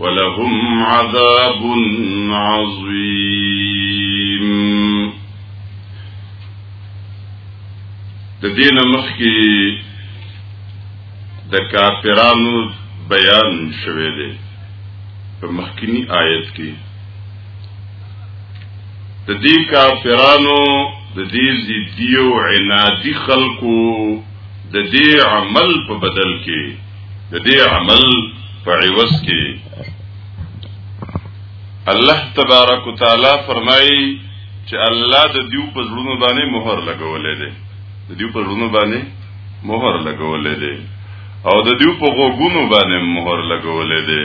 ولهم عذاب عظیم د دین مخ کې د کافرانو بیان شوه دی په مخکینی آیت کې د دې کافرانو د دې زیدیو عنادي خلقو د دې عمل په بدل کې د دې عمل په عوض کې الله تبارک وتعالى فرمایي چې الله د دیو په زړونو باندې مهر لګولې ده د دیو په زړونو باندې مهر لګولې ده او د دیو په غوګونو باندې مهر لګولې ده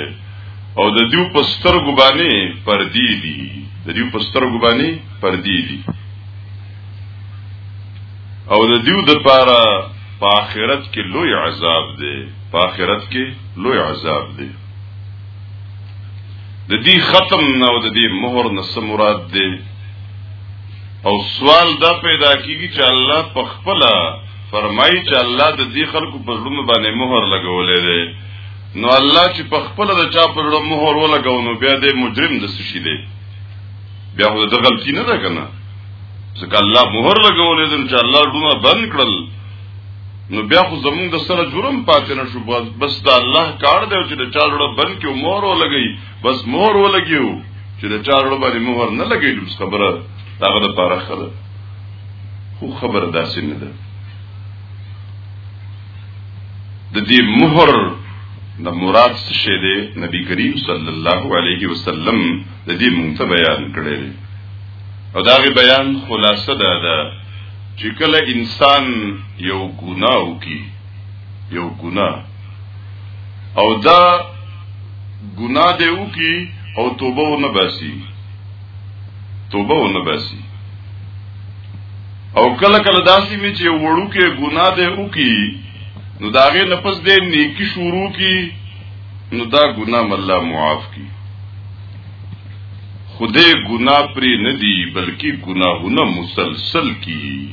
او د دیو په سترګو باندې پردي دي د دیو په سترګو باندې پردي دي او د دیو د پاره په آخرت کې لوی عذاب دی په آخرت کې لوی عذاب دی د دې ختم نه او د دې مہر نه څه مراد دی او سوال دا پیدا کیږي چې الله په خپل فرمایي چې الله د دې خلکو په ژوند باندې مہر لګولې دی نو الله چې په خپل د چا په ژوند مہر ولګاو نو بیا دې مجرم د سشي دی بیا خو د غلطی نه ده کنه ځکه الله مهر لګولې دم چې الله ډونه بند کړل نو بیا خو زمونږ د سره جرم پاتې نه شو بس دا الله کار دی چې د چا لړ بند کې مهر ولګي بس مهر ولګیو چې د چا لړ باندې مهر نه لګي بس خبره داغه د پاره خره خو خبره داسې نه ده د دې مهر د مراد څه شه دی نبی کریم صلی الله علیه وسلم د دې مونږ ته بیان کړی او دا غي بیان خلاصه ده ده چې کله انسان یو ګناه وکي یو ګناه او دا ګناه دی وکي او توبه ونه باسي توبه ونه باسي او کله کله داسې می چې وړو کې ګناه دی وکي نو داغه نفس دې نیکی شروع کی نو دا ګناه الله معاف کی خدای ګناه پرې نه دی بلکې ګناهونه مسلسل کی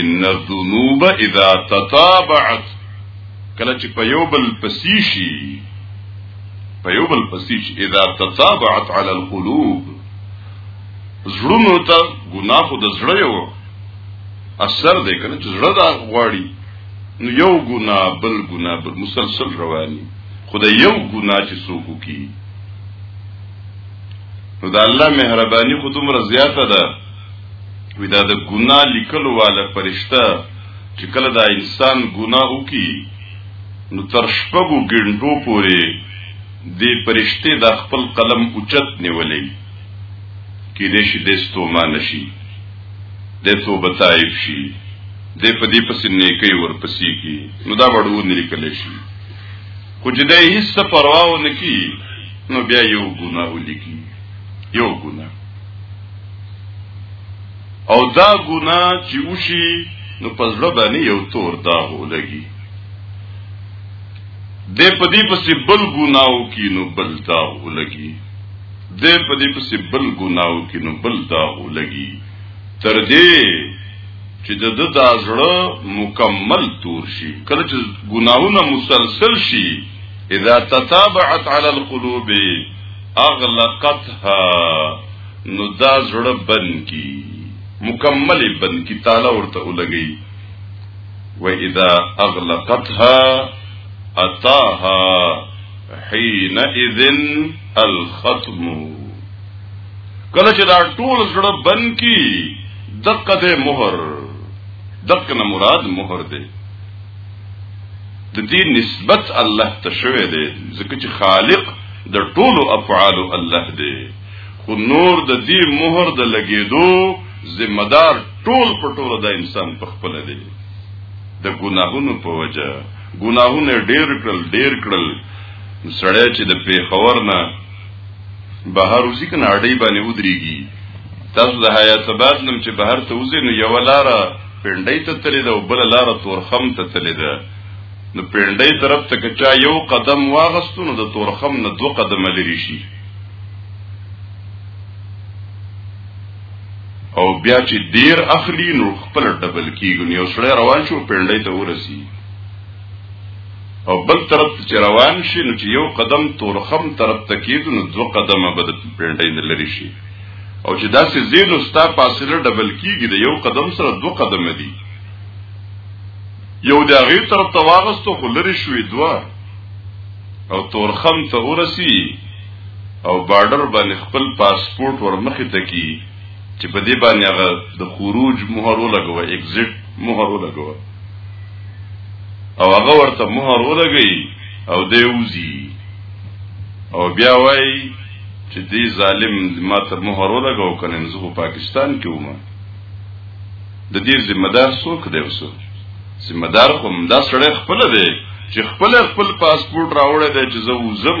ان الذنوب اذا تتابعت کله چې په یو بل پسې شي په یو بل پسې شي اذا تتابعت على القلوب زړونو ته ګناه خو د زړه یو اثر دی کنه چې زړه دا غواړي نو یو ګنا بل ګنا بل مسلسل رواني خدای یو ګنا چې څوک کی نو د الله مهرباني خو دومره زیاته ده وی دا د ګنا لیکلو والا فرشته چې کله دا انسان ګنا وکي نو تر شپږو ګنټو پورې دی پرشته د خپل قلم اوچت نیولې کې دې شي د ستوما نشي دی توبه تائب شي دی په دې پسې نیکۍ ورپسې کی نو دا به ډور نه لیکل شي خو چې دی هیڅ څه پروا ونه کی نو بیا یو ګناه ولیکي یو ګناه او دا ګناه چې وشي نو په زړه باندې یو تور داغ ولګي د پدی پسې بل ګناو کی نو بل داغ ولګي دی په دې پسې بل ګناو کې نو بل داغ لګي تر دې چې د د دا زړه مکمل تور شي کله چې ګناونه مسلسل شي اذا تتابعت على القلوب اغلقتها نو دا زړه بند کی مکمل بند کی تعالی ورته ولګي و اذا اغلقتها اتاها حين اذن الختم کله چې دا ټول زړه بن کی دقه ده مہر دقه نه مراد مہر ده د دې نسبت الله ته شوی دی ځکه چې خالق د ټولو افعال الله دی خو نور د دې مہر د لګیدو ذمہ دار ټول په ټول د انسان په خپل دی د ګناهونو په وجه ګناهونه ډیر کړل ډیر کړل سړی چې د پیښور نه بهر وځي کنه اړې باندې ودرېږي تاسو د حیات آباد نم چې بهر ته وځي نو یو لار پنډۍ ته تللی ده او بل لار تورخم ته تللی ده نو پنډۍ طرف ته که چا یو قدم واغستو نو د تورخم نه دو قدم لري شي او بیا چې ډیر اخلي نو خپل ډبل کیږي نو یو سړی روان شو پنډۍ ته ورسی او بل طرف چې روان شي نو چې یو قدم تورخم طرف ته کیږي نو دو قدمه بد پنډۍ نه لري شي او چې داسې زینو ستا فاصله ډبل کیږي د یو قدم سره دو قدم دي یو د هغې طرف ته واغستو خو لرې شوې دوه او تورخم ته ورسی او بارډر باندې خپل پاسپورت ورمخې ته کی چې په دې باندې هغه د خروج مهر ولګوه ایگزیټ مهر ولګوه او هغه ورته مهر ولګي او دی وزي او بیا وای چې دې ظالم ما ته مهر ولګو کنه زه په پاکستان کې ومه د دې ذمہ دار څوک دی وسو ذمہ دار کوم دا سړی خپل دی چې خپل خپل پاسپورت راوړی دی چې زه وزم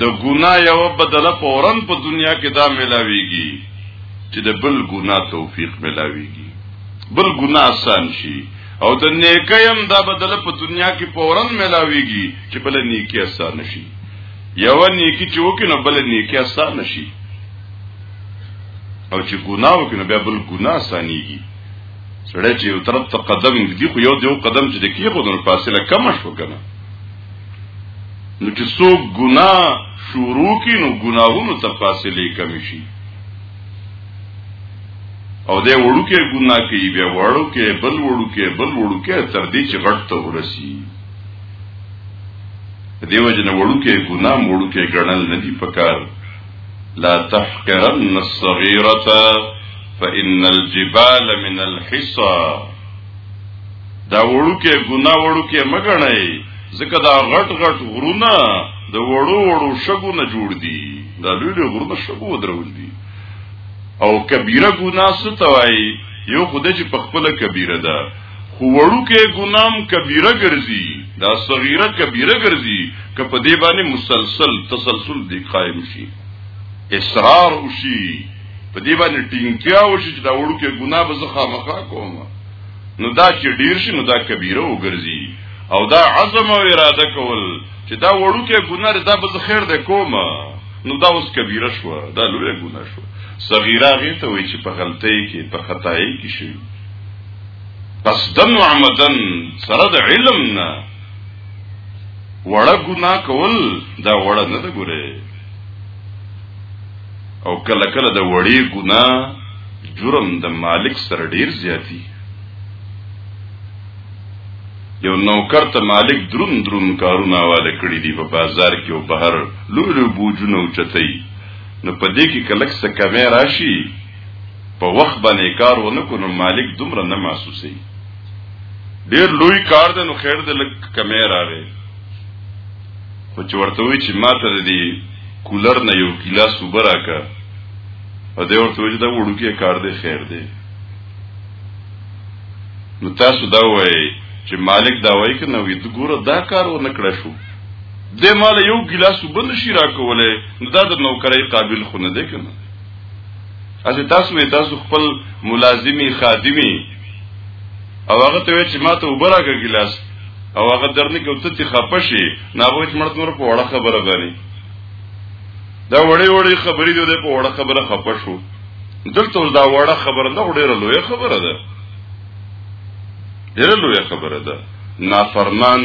د ګنا یو بدله فورن په دنیا کې دا ملاويږي چې د بل ګنا توفیق ملاويږي بل ګنا آسان شي او د نیکي هم دا بدله په دنیا کې فورن ملاويږي چې بل نیکی آسان شي یو نیکی چې وکړي نو بل نیکی آسان شي او چې ګنا وکړي نو بیا بل ګنا آسانيږي سړی چې یو طرف ته قدم دی خو یو دیو قدم چې د کیږي نو فاصله کم شو کنه نو چې څوک ګناه شروع کی نو ګناهونو ته فاصله کمی شي او دې وړو کې ګناه کوي بیا وړو کې بل وړو کې بل وړو کې تر دې چې غټ ته ورسی دیو جن وړو کې ګناه وړو کې ګڼل نه دي پکار لا تحقرن الصغيره فان الجبال من الحصى دا وړوکې ګناه وړوکې مګنئ ځکه دا غټ غټ غرونه د وړو وړو شګو نه جوړ دي دا لوی لوی غرونه شګو ودرول دي او کبیره ګناه څه توای یو خدای چې په خپل کبیره ده خو وړوکې ګنام کبیره ګرځي دا صغیره کبیره ګرځي که په دې باندې مسلسل تسلسل دی قائم شي اصرار وشي په دې باندې ټینګیا وشي چې دا وړوکې ګناه به زه خامخا کوم نو دا چې ډیر شي نو دا کبیره وګرځي او دا عزم او اراده کول چې دا وړوکه ګناه دا به خیر ده کومه نو دا اوس کبیره شو دا لوی ګناه شو صغیره غي ته وی چې په غلطۍ کې په خدای کې شي پس دن و عمدن سره د علم نه وړه ګناه کول دا وړه نه ده ګوره او کله کله د وړې ګنا جرم د مالک سره ډیر زیاتی یو نوکر ته مالک درون درون کارونه واله کړی دی په بازار کې او بهر لوی لوی بوجونه او چتای نو په دې کې کلک څه کمه راشي په وخت باندې کار ونه کو نو مالک دومره نه محسوسي ډیر لوی کار ده نو خیر ده لک کمه راغی خو چې ورته وی چې ما ته دې کولر نه یو ګلاس اوبه راکړه او دی ورته وی چې دا وړوکی کار دی خیر دی نو تاسو دا وایي چې مالک دا وایي که نه وي د ګوره دا کار ونه کړه شو د مال یو ګلاس اوبه نشي راکولی نو دا د نوکرۍ قابل خو نه دی که نه اځه تاسو تاسو خپل ملازمي خادمي او هغه ته چې ماته وبراګه ګلاس او هغه درنه کې ته تی خپه شي ناغوي چې مرته نور په وړه خبره باندې دا وړې وړې خبرې دې په وړه خبره خپه شو دلته دا وړه خبره نه وړه لوی خبره ده ډېر لوی خبره ده نافرمان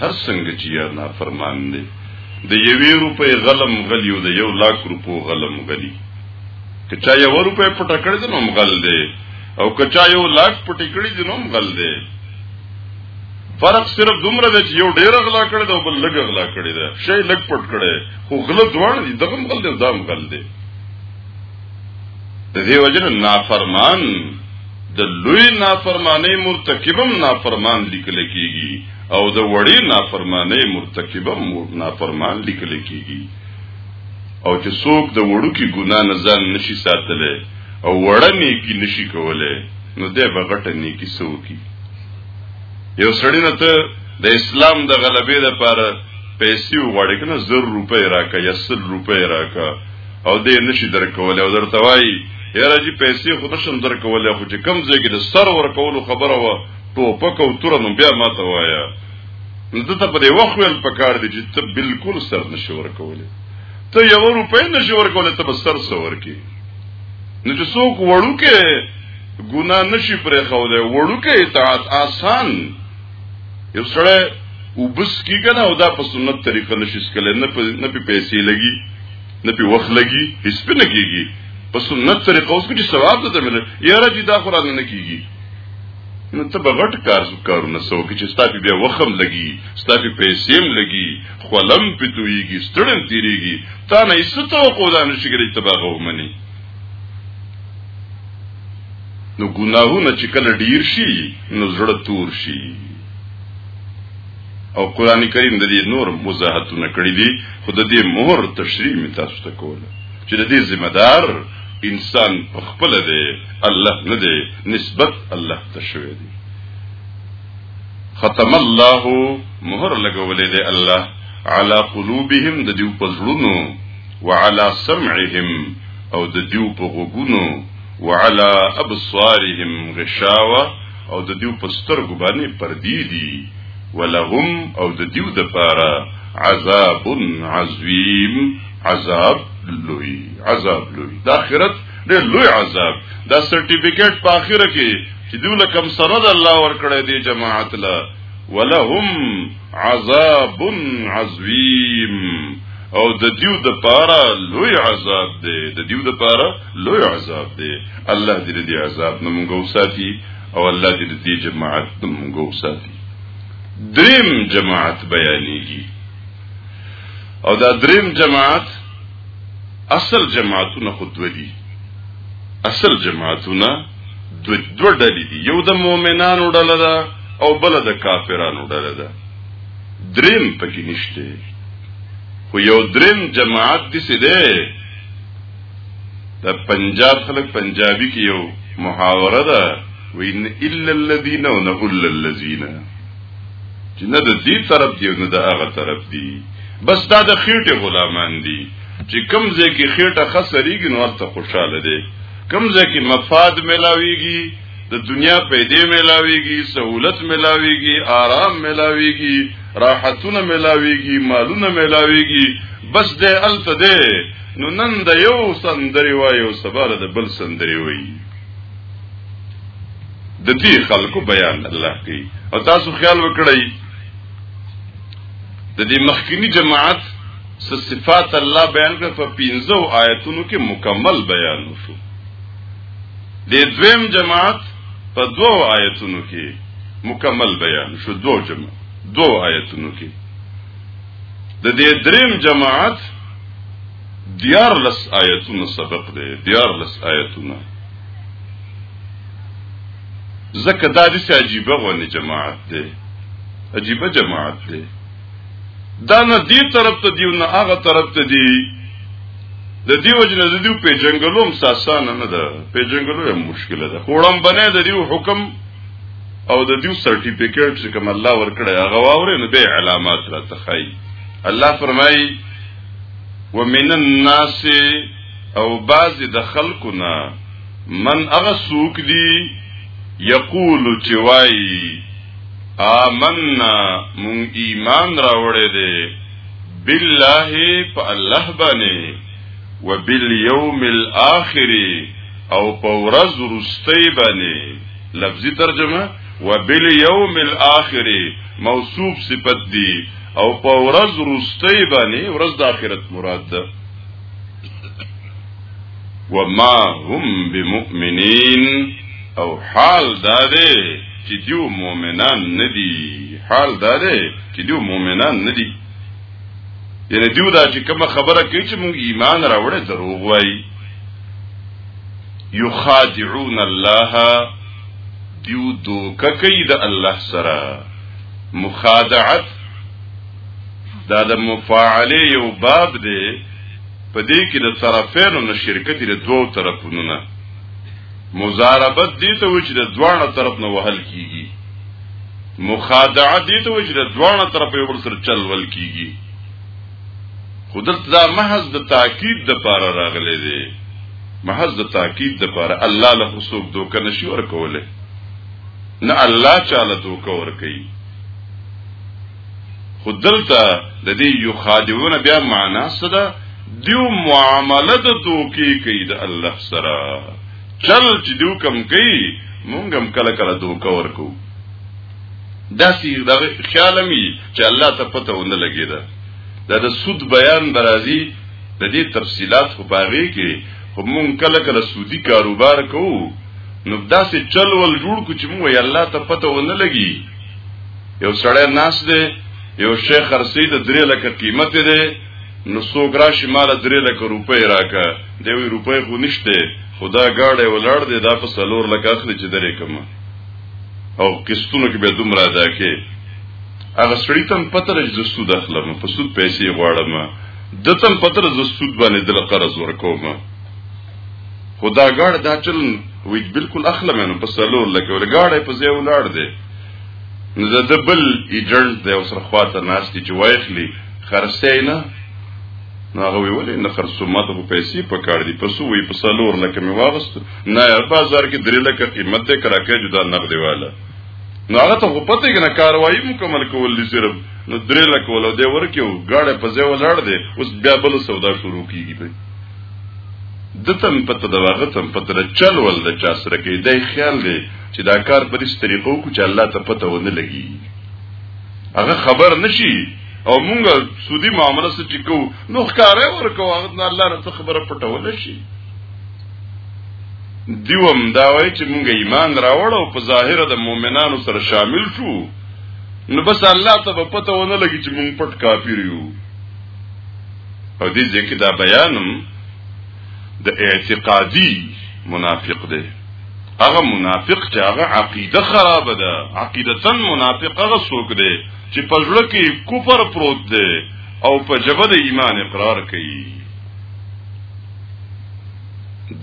هر څنګه چې یا نافرمان دی د یوې روپې غلم غلی او د یو لاک روپو غلم غلی که چا یو روپې پټه کړې نو غل دی او کچا یو لاک پټی کړی دی نوم غل دی فرق صرف دومره دی چې یو ډیر غلا کړی دی او بل لږ غلا کړی دی شی لږ پټ کړی خو غله ځوان دی دغه غل دی دام غل دی د دې وجه نه نافرمان د لوی نافرمانی مرتکبم نافرمان لیکل کیږي او د وړې نافرمانی مرتکبم نافرمان لیکل کیږي او چې څوک د وړو کې ګنا نه ځان نشي ساتلی او وړه نیکی نشي کولای نو دی به غټه نیکی څه وکړي یو سړی نه ته د اسلام د غلبې لپاره پیسې وغواړي کنه زر روپۍ راکا یا سل روپۍ راکا او دې نشي درکول او درته وایي یاره جی پیسې خو نشم درکول خو چې کم ځای کې د سر ورکولو خبره وه ټوپک او توره نو بیا ما ته وایه نو دته په دې وخت ویل پکار دي چې ته بالکل سر نشي ورکولې ته یو روپۍ نشي ورکولې ته به سر څه ورکې نو چې څوک وړوکې ګنا نشي پرې خو دی وړوکې اطاعت آسان یو سره وبس کی کنه او دا په سنت طریقه نشي سکلې نه په نه په پیسې لګي نه په وخت لګي هیڅ په نه کیږي په سنت طریقه اوس کې ثواب ده مله یاره چې دا قران نه کیږي نو ته بغټ کار کارونه سو کې چې ستاسو بیا وخم لګي ستاسو پیسې هم لګي خلم په تویږي ستړن تیریږي تا نه ایسته توقع ده نشي کېږي ته باغ ومني نو ګناهونه چې کله ډیر شي نو زړه تور شي او قران کریم د دې نور وضاحتونه کړی دي خو د دې مهر تشریح می تاسو ته کوله چې د دې ذمہ دار انسان په خپل دی الله نه دی نسبت الله ته شوی دی ختم الله مهر لګولې دې الله على قلوبهم د دیو په زړونو وعلى سمعهم او د دیو په غوګونو وعلى ابصارهم غشاوه او د دیو په سترګو باندې پردی دي ولهم او د دیو د پاره عذاب عظیم عذاب لوی عذاب لوی د اخرت ډېر لوی عذاب دا سرټیفیکټ په اخره کې چې دوی له کم سره د الله ورکړی دی جماعت له ولهم عذاب عظیم او د دیو د پاره لوی عذاب دی د دیو د پاره لوی عذاب دی الله دې دې عذاب نه مونږ وساتي او الله دې دې جماعت نه مونږ وساتي دریم جماعت بیانېږي او دا دریم جماعت اصل جماعتونه خو دوه دي اصل جماعتونه دو دوه ډلې دي یو د مؤمنانو ډله ده او بل د کافرانو ډله ده دریم پکې نشته خو یو دریم جماعت دي سي ده د پنجاب خلک پنجابي کې یو محاوره ده وین الا الذين ونقول الذين چې نه د دې طرف دی نه د هغه طرف دی بس دا د خېټه غلامان دي چې کم ځای کې خېټه خسرېږي نو ورته خوشاله دي کم ځای کې مفاد ملاويږي د دنیا پیدې ملاويږي سہولت ملاويږي آرام ملاويږي راحتونه ملاويږي مالونه ملاويږي بس دې الته دې نو نن د یو سندري وایو سبا د بل سندري وایي د دې خلکو بیان الله کوي او تاسو خیال وکړئ د دې مخکینی جماعت صفات الله بیان کړ په 15 آیتونو کې مکمل بیان وشو د دویم جماعت په دوو آیتونو کې مکمل بیان شو دو جمع دو آیتونو کې د دې دریم جماعت دیار لس آیتونه سبق دی دیار لس آیتونه زکه دا دې عجیبه غونې جماعت دی عجیبه جماعت دی دا نه دی طرف ته دی نه هغه طرف ته دی د دې وجنه د دې په جنگلو هم ساسانه نه ده په جنگلو هم مشکله ده کوړم بنه د دې حکم او د دې سرټیفیکټ چې کوم الله ورکړی هغه واورې نو به علامات را تخای الله فرمایي ومن الناس او بعض د خلقنا من اغه سوق دی یقول چې وای آمنا مون ایمان راوړې دې بالله په الله باندې وبالیوم الاخر او په ورځ ورستۍ باندې لفظي ترجمه وبالیوم الاخر موصوف صفت دی او په ورځ روستي باندې ورځ د آخرت مراد ده وما هم بمؤمنین او حال دا دی چې دیو مؤمنان ندي حال دا دی چې دیو مؤمنان ندي یعنی دیو دا چې کوم خبره کوي چې موږ ایمان راوړې دروغ وایي یخادعون الله دیو دوکه کوي د الله سره مخادعت دا د مفاعله یو باب دی په دې کې د طرفینو نه شرکت د دوو طرفونو نه مزاربت دي ته وچ د دوانه طرف نه وهل کیږي مخادعه دي ته وچ د دوانه طرف یو بل سره چل ول کیږي خو دلته دا محض د تاکید د پاره راغلی دی محض د تاکید د پاره الله له څوک دوکه نشي ورکوله نه الله چاله دوکه ورکوي خو دلته د دې یو خادمونه بیا معنا سره دیو معامله د دوکي کوي د الله سره چل چې دیو کم کوي مونږ هم کله کله دوکه ورکو داسې دغه خیال هم وي چې الله ته پته ونه لګي دا دا د سود بیان برازي د دې تفصيلات خو باغې کې خو مونږ کله کله سودی کاروبار کوو نو داسې چل ول جوړ کو چې مونږ یې الله ته پته ونه لګي یو سړی ناس دی یو شیخ خرسي د درې لکه قیمت دی نو څوک راشي مال درې لکه روپۍ راکا دی وی روپۍ خو نشته خدا گاډه ولړ دی دا په سلور لکه اخلي چې درې کمه او قسطونو کې به دومره ادا کې هغه سړی تم پته لري چې سود اخلم په سود پیسې غواړم د تم پته لري چې سود باندې د قرض ورکوم خدا ګاړه دا چل وی بالکل اخلم نو په سلور لکه ول ګاړه په ځای ولاړ دی نو د بل ایجنټ دی او سره خواته ناس کی چې وایخلی خرڅې نه نو هغه وی ولې نه خرڅو ما ته پیسې په کار دي پسو وی په سالور لکه می واغست نه بازار کې درې لکه قیمت ته کراکې جدا نقد واله نو هغه ته خو پته کنه کاروایی مکمل کول دي صرف نو درې لکه ول دی ورکیو غاړه په ځای ولاړ دی اوس بیا بل سودا شروع کیږي به دتم پته دا هغه تم پته دا چل ول د چا سره کې دی خیال دی چې دا کار په دې طریقو کو چې الله ته پته ونه لګي هغه خبر نشي او مونږه سودی معامله سره ټیکو نو ښکارې ورکو هغه نه الله نه خبره پټول شي دیوم دا وای چې مونږه ایمان راوړ او په ظاهر د مؤمنانو سره شامل شو نو بس الله ته په پته ونه لګی چې مونږ پټ کافر یو او دې ځکه دا بیانم د اعتقادي منافق دی هغه منافق چې هغه عقیده خراب ده عقیدتن منافق هغه څوک دی چې په ځړه کې کفر پروت دی او په جبه د ایمان اقرار کوي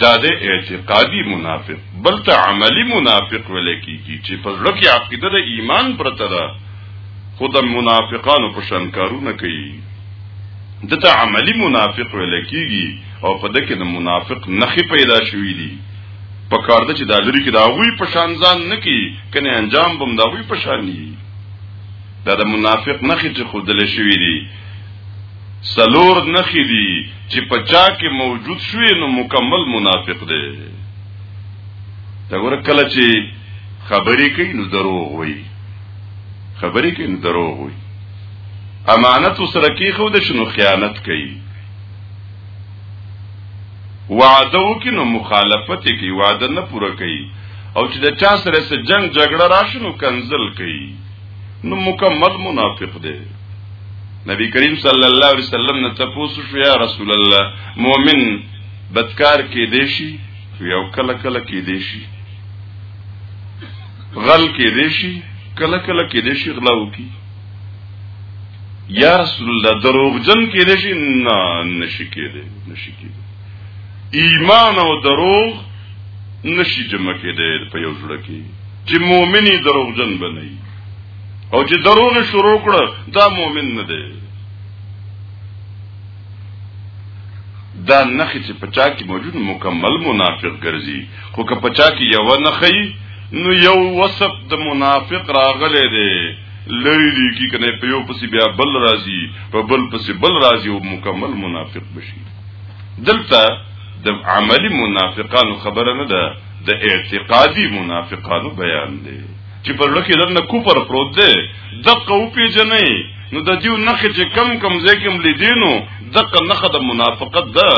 دا د اعتقادي منافق بل ته عملی منافق ویل کیږي چې په ځړه کې عقیده د ایمان پرته ده خو د منافقانو په شان کارونه کوي دته عملی منافق ویل کیږي او په دکې د منافق نخې پیدا شوې دي په کار ده چې د لری کې دا غوي په شان ځان نکي کنه انجام بم دا غوي په شان ني دا د منافق نخې چې خودل شوی دی سلور نخې دی چې په چا کې موجود شوی نو مکمل منافق دی دا ګوره کله چې خبرې کوي نو دروغ وایي خبرې کوي نو دروغ وایي امانت سره کې خو د شنو خیانت کوي وعده وکړي نو مخالفت یې کوي، وعده نه پوره کوي او چې د چا سره څه جنګ جګړه راشي نو کنځل کوي، نو مکمل منافق دی. نبی کریم صلی الله علیه وسلم نه تپوس شو یا رسول الله مؤمن بدکار کې دی شي یو کله کله کې دی شي غل کې دی شي کله کله کې دی شي غلا وکي یا رسول الله دروغجن کېدې شي نه نشي کېدې نشي کېدې ایمان او دروغ نشي جمع کېدې په یو ځړه کې چې مؤمني دروغجن بنئ او چې دروغ شروع کړه دا مؤمن نه دی دا نخې چې پچا کې موجود مکمل منافق ګرځي خو که پچا کې یو نخې نو یو وسط د منافق راغلی دی لری دی کی کنه په یو پسی بیا بل راضی په بل پسی بل راضی او مکمل منافق بشي دلته د عملی منافقانو خبره نه ده د اعتقادي منافقانو بیان دی چې پر لکه دنه کوپر پروت دی د قو پیجنې نو د دیو نخې چې کم کم ځکه ملي دینو دغه نخه د منافقت ده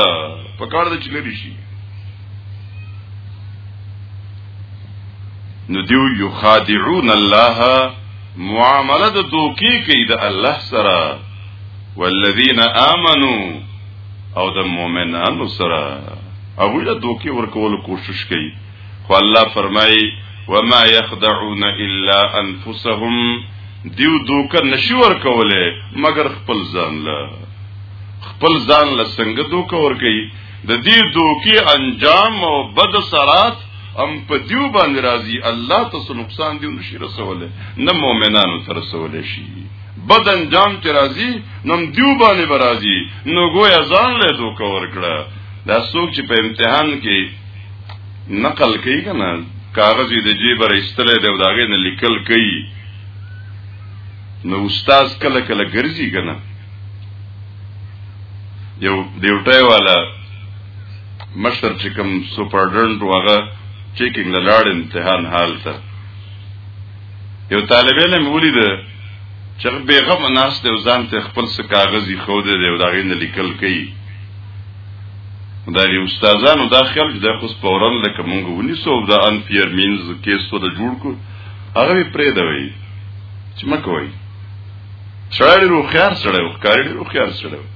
په کار د چلري شي نو دیو یخادعون الله معامله د دوکي کوي د الله سره والذین آمنو او د مؤمنانو سره هغه له دوکي ورکول کوشش کوي خو الله فرمایي وما يخدعون الا انفسهم دیو دوکه نشي ورکوله مگر خپل ځان له خپل ځان له څنګه دوکه ور کوي د دې دوکي انجام او بد سرات ام په دیو باندې راضي الله تاسو نقصان دی نشي رسوله نه مؤمنانو تر رسوله شي بد انجام چې راضي نم دیو باندې برازي نو ګویا ځان له دوکه ورکړه دا څوک چې په امتحان کې نقل کوي کنه کاغذ د جیب راستلې دی او داغه نه لیکل کوي نو استاد کله کله ګرځي کنه یو ډیوټای والا مشر چې کوم سپرډنټ وغه چیکینګ د لاړ امتحان حال ته یو طالب علم ولید چې بیغم ناس ته ځان ته خپل څه کاغذي خو دې او دا غین لیکل کوي دا یو استادانو دا خیال چې د خو سپورن لکه مونږ ونیسو دا ان فیر مینز کیس ته جوړ کو هغه پرې دی چې مکوئ سړی ډېر هوښیار سړی و ښکاري ډېر هوښیار سړی و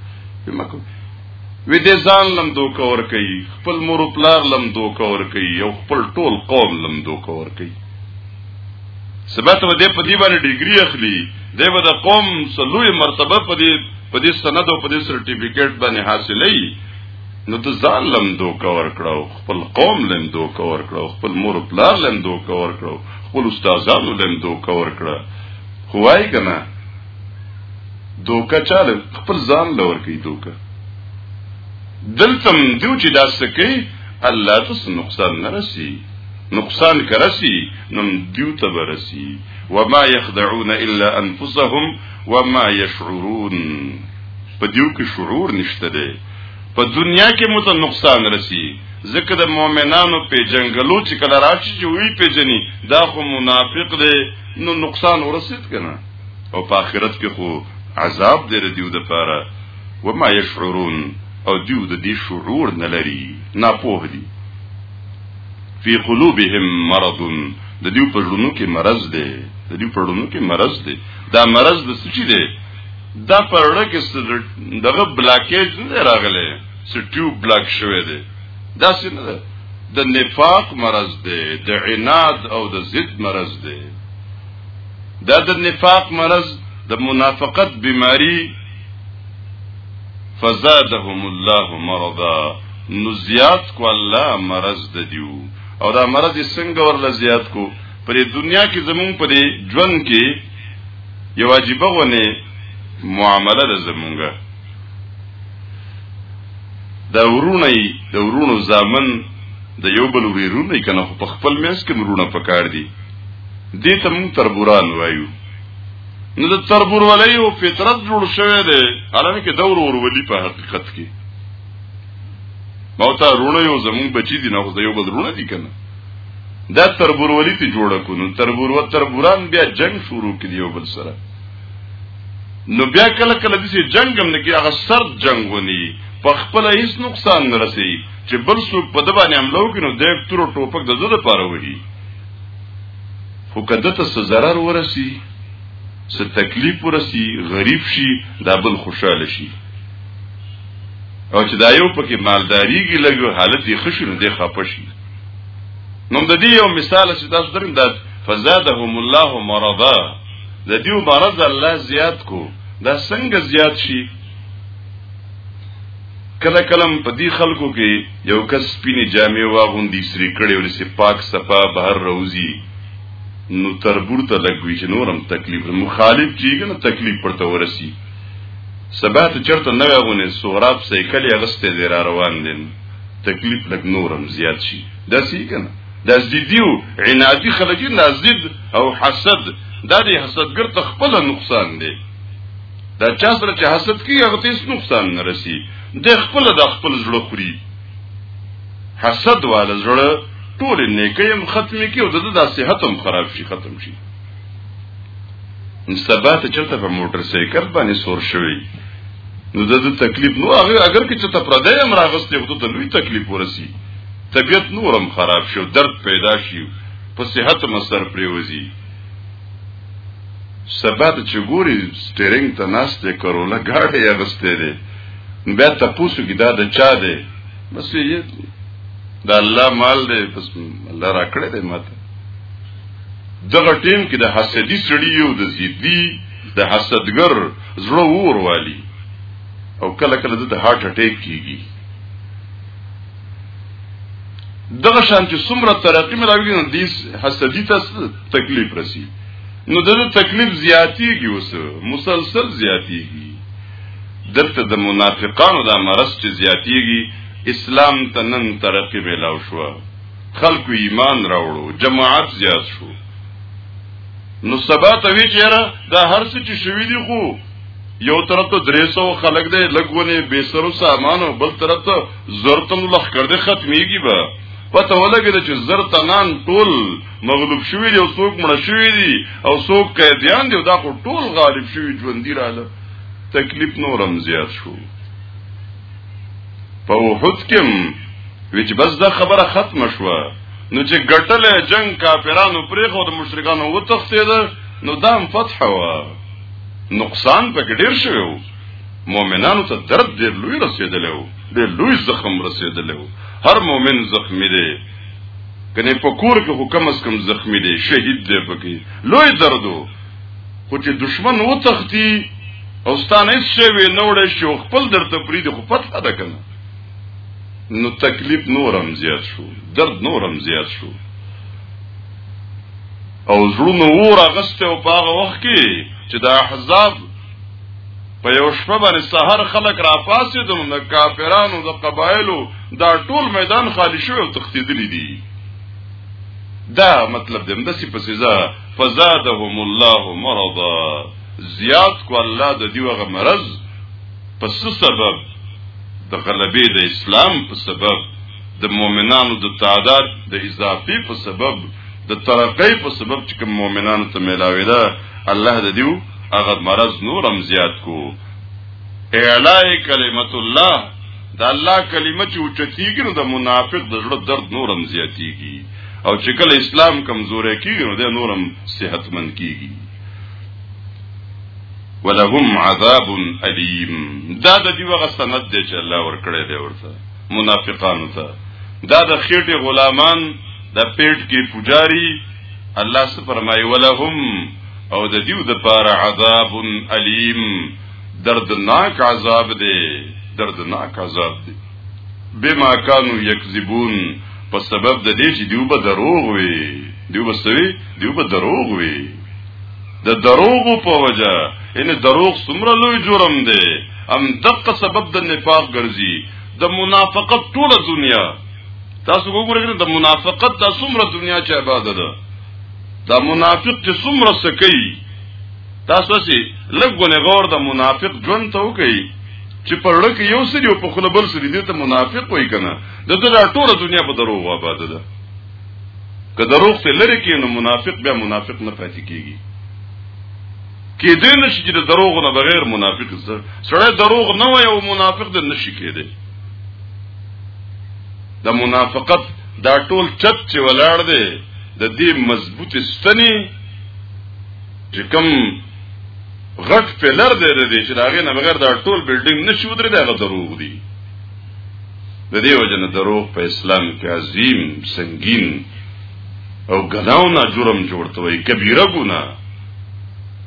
وی دې ځان لم دوکه ور کوي خپل مور پلار لم دوکه ور کوي او خپل ټول قوم لم دوکه ور کوي سبا ته دې په دې باندې ډیګري اخلي دې به د قوم سلوې مرتبه په دې په دې سند او په دې سرټیفیکیټ باندې حاصلې نو ته ځان لم دوکه ور کړو خپل قوم لم دوکه ور کړو خپل مور پلار لم دوکه ور کړو خپل استادانو لم دوکه ور کړو خو وای کنه دوکه چاله خپل ځان لور کوي دوکه دلته دیو چې دا سکی الله ته نقصان نه رسی نقصان کرسی نم دیو ته برسی وما يخدعون الا انفسهم وما يشعرون په دیو کې شعور نشته دی په دنیا کې مو ته نقصان رسی ځکه د مؤمنانو په جنگلو چې کله راشي چې وی پیجنې دا خو منافق دی نو نقصان ورسید کنه او په آخرت کې خو عذاب دی ردیو د پاره وما يشعرون او دیو د دې شعور نه لري نه پوه دي فی قلوبهم مرض د دیو په ژوندو کې مرض دی د دیو په ژوندو کې مرض دی دا مرض د سچي دی دا پرړه کې دغه بلاکیج نه راغله سټیو بلاک شوی دی دا څنګه ده د نفاق مرض ده د عناد او د ضد مرض ده دا د نفاق مرض د منافقت بیماری فزادهم الله مرضا نو زیات کو الله مرض د دیو او دا مرض څنګه ورله زیات کو پر دنیا کې زمون پر ژوند کې یو واجبغه نه معامله ده زمونږه دا وروڼه یی د وروڼو زامن د یو بل وریرونه کنه خو په خپل مینس کې مرونه پکار دي دې ته مونږ تربوران وایو نو د تربور ولې او فطرت جوړ شوی دی الان کې دور ور ولي په حقیقت کې موتا رونه یو زمون بچی دي نه خو یو بل رونه دي کنه دا تربور ولي ته جوړه کو نو تربور و تربوران بیا جنگ شروع کړي یو بل سره نو بیا کله کله دسی جنگ هم نکی هغه سرد جنگ ونی په خپل هیڅ نقصان نه رسی چې بل څوک په د باندې حمله وکړي نو د تور ټوپک د زړه لپاره وهي خو کده ته څه zarar ورسی څه تکلیف ورسی غریب شي دا بل خوشاله شي او چې دا یو پکې مالداریږي لګو حالت یې خشنه دی خپه شي نو د دې یو مثال چې تاسو درم دا فزادهم الله مرضا د دیو مرض الله زیات کو دا څنګه زیات شي کله کلم په دې خلکو کې یو کس سپینې جامې واغوندي سری کړي او لسی پاک صفا بهر روزي نو تربور ته لګوي چې نورم تکلیف مخالف چیږي نو تکلیف پرته ورسی سبا ته چرته نه غوونه سوراب سیکل یغسته دی را روان دي تکلیف لګ نورم زیات شي دا سی کنه دا زیدیو عنادی خلک نه زید او حسد دا دی حسدګر ته خپل نقصان دی دا چا سره چې حسد کوي هغه ته نقصان نه رسی د خپل د خپل زړه خوري حسد والا زړه ټول نیکي هم ختم کی او د د صحت هم خراب شي ختم شي سبا ته چرته په موټر سایکل باندې سور شوی نو د تکلیف نو هغه اگر که چرته پردې هم راغستې خو ته لوی تکلیف ورسی طبیعت نورم خراب شو درد پیدا شي په صحت مسر پریوزي سبا ته چې ګوري سټیرینګ ته ناشته کرولا گاډي اغسته دي بیا تاسو کې دا د چا دی بس یې دا الله مال دی بس الله راکړه دی ماته دغه ټیم کې د حسدي سړی یو د زیدی د حسدګر زړه ور والی او کله کله د هارت اٹیک کیږي دغه شان چې څومره ترقی ملاویږي نو دیس حسدی ته تکلیف رسی نو دغه تکلیف زیاتیږي اوس مسلسل زیاتیږي دلته د منافقانو د مرض چې زیاتیږي اسلام ته نن ترقی ملاو شو خلکو ایمان راوړو جماعت زیات شو نو سبا ته وی چیرې دا هر څه چې شوی دی خو یو طرف ته درې سو خلک دی لګونې بې سرو سامانو بل طرف ته زر تنو لښکر دی ختمیږي به پته ولګېده چې زر تنان ټول مغلوب شوي دي او څوک مړه شوي دي او څوک قیدیان دي او دا خو ټول غالب شوي ژوندي رااله تکلیف نورم زیات شو په احد کې وی چې بس دا خبره ختم شوه نو چې ګټل جنگ کافرانو پرې خو د مشرکانو وتښتید نو دام فتح وه نقصان پکې ډیر شوی وو مؤمنانو ته درد ډیر لوی رسیدلی وو ډیر لوی زخم رسیدلی وو هر مؤمن زخمی دی کنه په کور کې حکم اس کم زخمی دی شهید دی پکې لوی دردو خو چې دشمن و تختی او ستانه هیڅ شی وی نه وړي شو خپل درته پرید خو پته ده کنه نو تکلیف نورم زیات شو درد نورم زیات شو او زړونو ور اغسته او په هغه وخت کې چې د احزاب په یو شپه باندې سحر خلک را پاسېدل د کافرانو د قبایلو دا ټول میدان خالی شو او تختیدلی دي دا مطلب دې د سی په سزا فزادهم الله مرضا زیات کو الله د دی وغه مرض پس سبب د غلبې د اسلام په سبب د مؤمنانو د تعداد د اضافي په سبب د ترقۍ په سبب چې کوم مؤمنانو ته ملاوي ده الله د دیو هغه مرض نور هم زیات کو اعلی کلمت الله د الله کلمه چې اوچتیږي نو د منافق د زړه درد نور هم زیاتیږي او چې کله اسلام کمزورې کیږي نو د نور هم صحتمند کیږي ولهم عذاب الیم دا د دې وغه سند دی چې الله ورکړی دی ورته منافقانو ته دا د خېټه غلامان د پیټ کې پجاری الله سو فرمای ولهم او د دیو د پار عذاب الیم دردناک عذاب دی دردناک عذاب دی بما كانوا يكذبون په سبب د دې چې دیو به دروغ وي دیو به سوي دیو به دروغ وي د دروغو په وجه ان دروغ څومره لوی جرم دی ام دقه سبب د نفاق ګرځي د منافقت ټوله دنیا تاسو وګورئ د منافقت د څومره دنیا چې آباد ده دا منافق چې څومره سکی تاسو چې لګونه غور د منافق ژوند ته وکي چې په لړ کې یو سری او په خپل بل سری دې ته منافق وای کنه د دې ټوله دنیا په دروغ آباد ده که دروغ څخه لری کې نو منافق بیا منافق نه پاتې کیږي کې دې نشي چې دروغ نه بغیر منافق زر سره دروغ نه وي او منافق د نشي کېده د منافقت دا ټول چت چې ولاړ دی د دې مضبوط ستنی چې کوم غټ پلر دی د دې چې دا غي نه بغیر دا ټول بلډینګ نشي ودرې دا دروغ دی د دې وجنه دروغ په اسلام کې عظیم سنگین او ګناونه جرم جوړته وي کبیره ګنا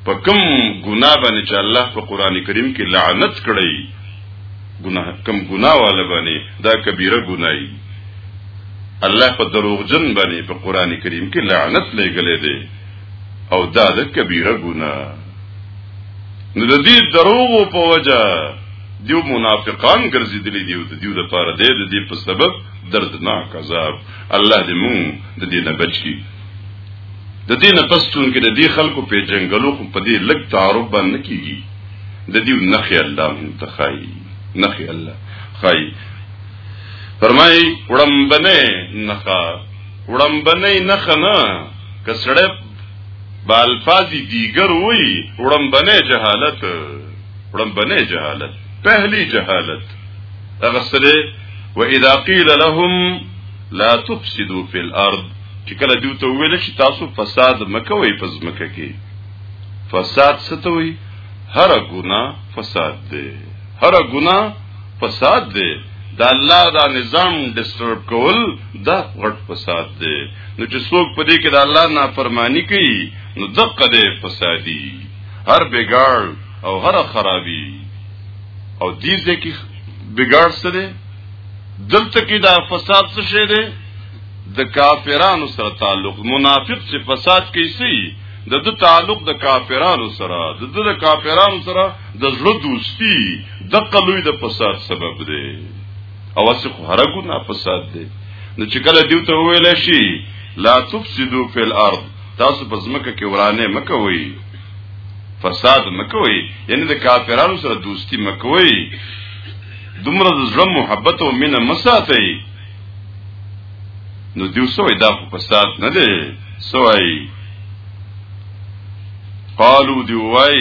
په کوم ګنا باندې چې الله په قران کریم کې لعنت کړی ګنا کوم ګنا والا باندې دا کبیره ګنای الله په دروغجن باندې په قران کریم کې لعنت لګلې دی او دا د کبیره ګنا نو د دې دروغ په وجه دیو منافقان ګرځیدلی دیو د دیو د پاره دی د دې په سبب دردناک عذاب الله دې مون د دې نه بچ کی د دې نه پس چون کې د دې خلکو په جنگلو خو په دې لګ تعارف باندې کیږي د دې نخي الله منتخای نخي الله خای فرمای وړم بنه نخا وړم بنه نخنه کسړه بالفاظی دیگر وی وړمبنه جهالت وړمبنه جهالت پهلی جهالت اغسله واذا قيل لهم لا تفسدوا في الارض چې کله دوی ته ویل شي تاسو فساد مکوئ پس مکه کې فساد ستوي هر ګنا فساد دی هر ګنا فساد دی دا الله دا نظام ډیسټرب کول دا غټ فساد دی نو چې څوک په دې کې د الله نافرمانی کوي نو دقه دې فسادي هر بګار او هر خرابي او دې ځکه بګار سره دلته کې دا فساد څه شی دی د کافرانو سره تعلق منافق چې فساد کوي سي د د تعلق د کافرانو سره د د کافرانو سره د زړه دوستی د قلوی د فساد سبب دی او اسی خو هر ګنا فساد دی نو چې کله دیو ته ویل شي لا تفسدو فی الارض تاسو په ځمکه کې ورانه مکوئ فساد مکوئ یعنی د کافرانو سره دوستی مکوئ دومره د زړه محبت او مینه مساتئ نو دیو سوې دا خو فساد نه دی سوې قالو دی وای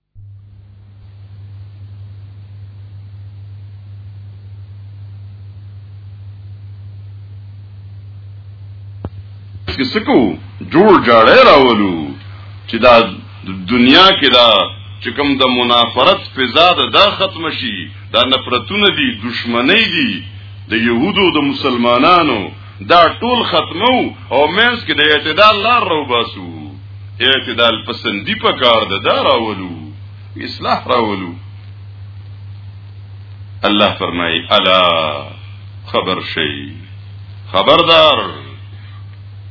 کې سکو جوړ جاړه راولو چې دا دنیا کې دا چې کوم د منافرت فضا ده دا ختم شي دا نفرتونه دي دشمنی دي د يهودو د مسلمانانو دا ټول ختمو او مینس کې د اعتدال لار رو باسو اعتدال پسندی په کار ده دا راولو اصلاح راولو الله فرمای الا خبر شي خبردار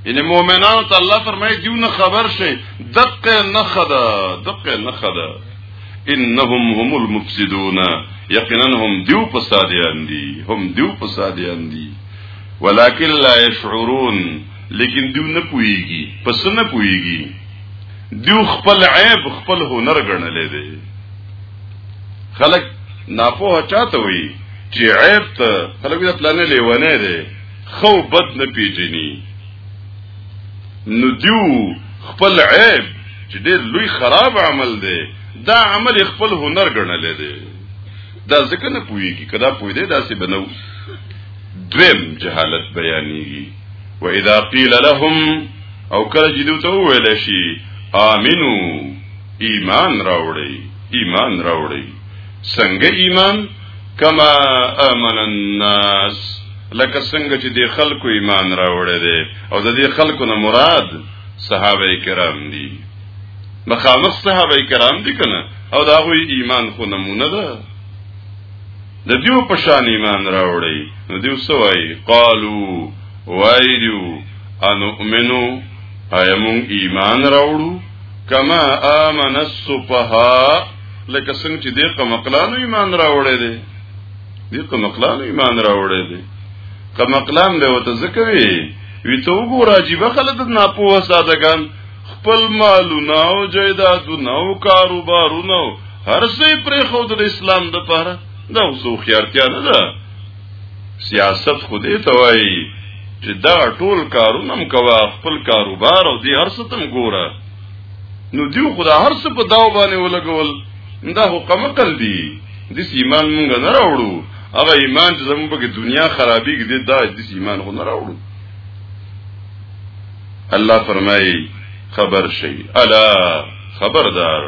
ان مؤمنان ته الله فرمای دیو نه خبر شي دقه نه خدا دقه نه خدا انهم هم المفسدون یقینا هم دیو فسادیان دي هم دیو فسادیان دي ولكن لا يشعرون لیکن دیو نه پویږي پس نه پویږي دیو خپل عیب خپل هنر ګڼلې دی خلک ناپوه چاته وي چې عیب ته خلک د پلان لیونه دی خو بد نه پیژني نو دیو خپل عیب چې ډېر لوی خراب عمل دی دا عمل خپل هنر ګڼلې دی دا ځکه نه پوهیږي کدا پوه دی داسې بنو دویم جهالت بیانېږي و اذا قیل لهم او کله چې دوی ته وویل شي امنو ایمان راوړی ایمان راوړی څنګه ایمان کما امن الناس لکه څنګه چې د خلکو ایمان راوړی دی او د دې خلکو نه مراد صحابه کرام دي مخامخ صحابه کرام دي کنه او دا غوي ایمان خو نمونه ده د دیو په شان ایمان راوړی نو دیو سوای قالو وای دیو انو منو ایمون ایمان راوړو کما امن السفهاء لکه څنګه چې دغه مقلانو ایمان راوړی دی دغه مقلانو ایمان راوړی دی کما مقلان به وته زکوي وی ته وګوره چې بخله د ناپوه سادهګان خپل مالونه او جیدادونه او کاروبارونه هر څه پرې خو د اسلام د پاره دا وسو خیارتیا نه ده سیاست خو دې توای چې دا ټول کارونه هم کوا خپل کاروبار او دې هر څه تم ګوره نو دیو خدا هر څه په داو باندې ولګول دا هو قمقل دی د ایمان مونږ نه راوړو هغه ایمان چې زموږ په دنیا خرابېږي دا د ایمان خو نه راوړو الله فرمایي خبر شي الا خبردار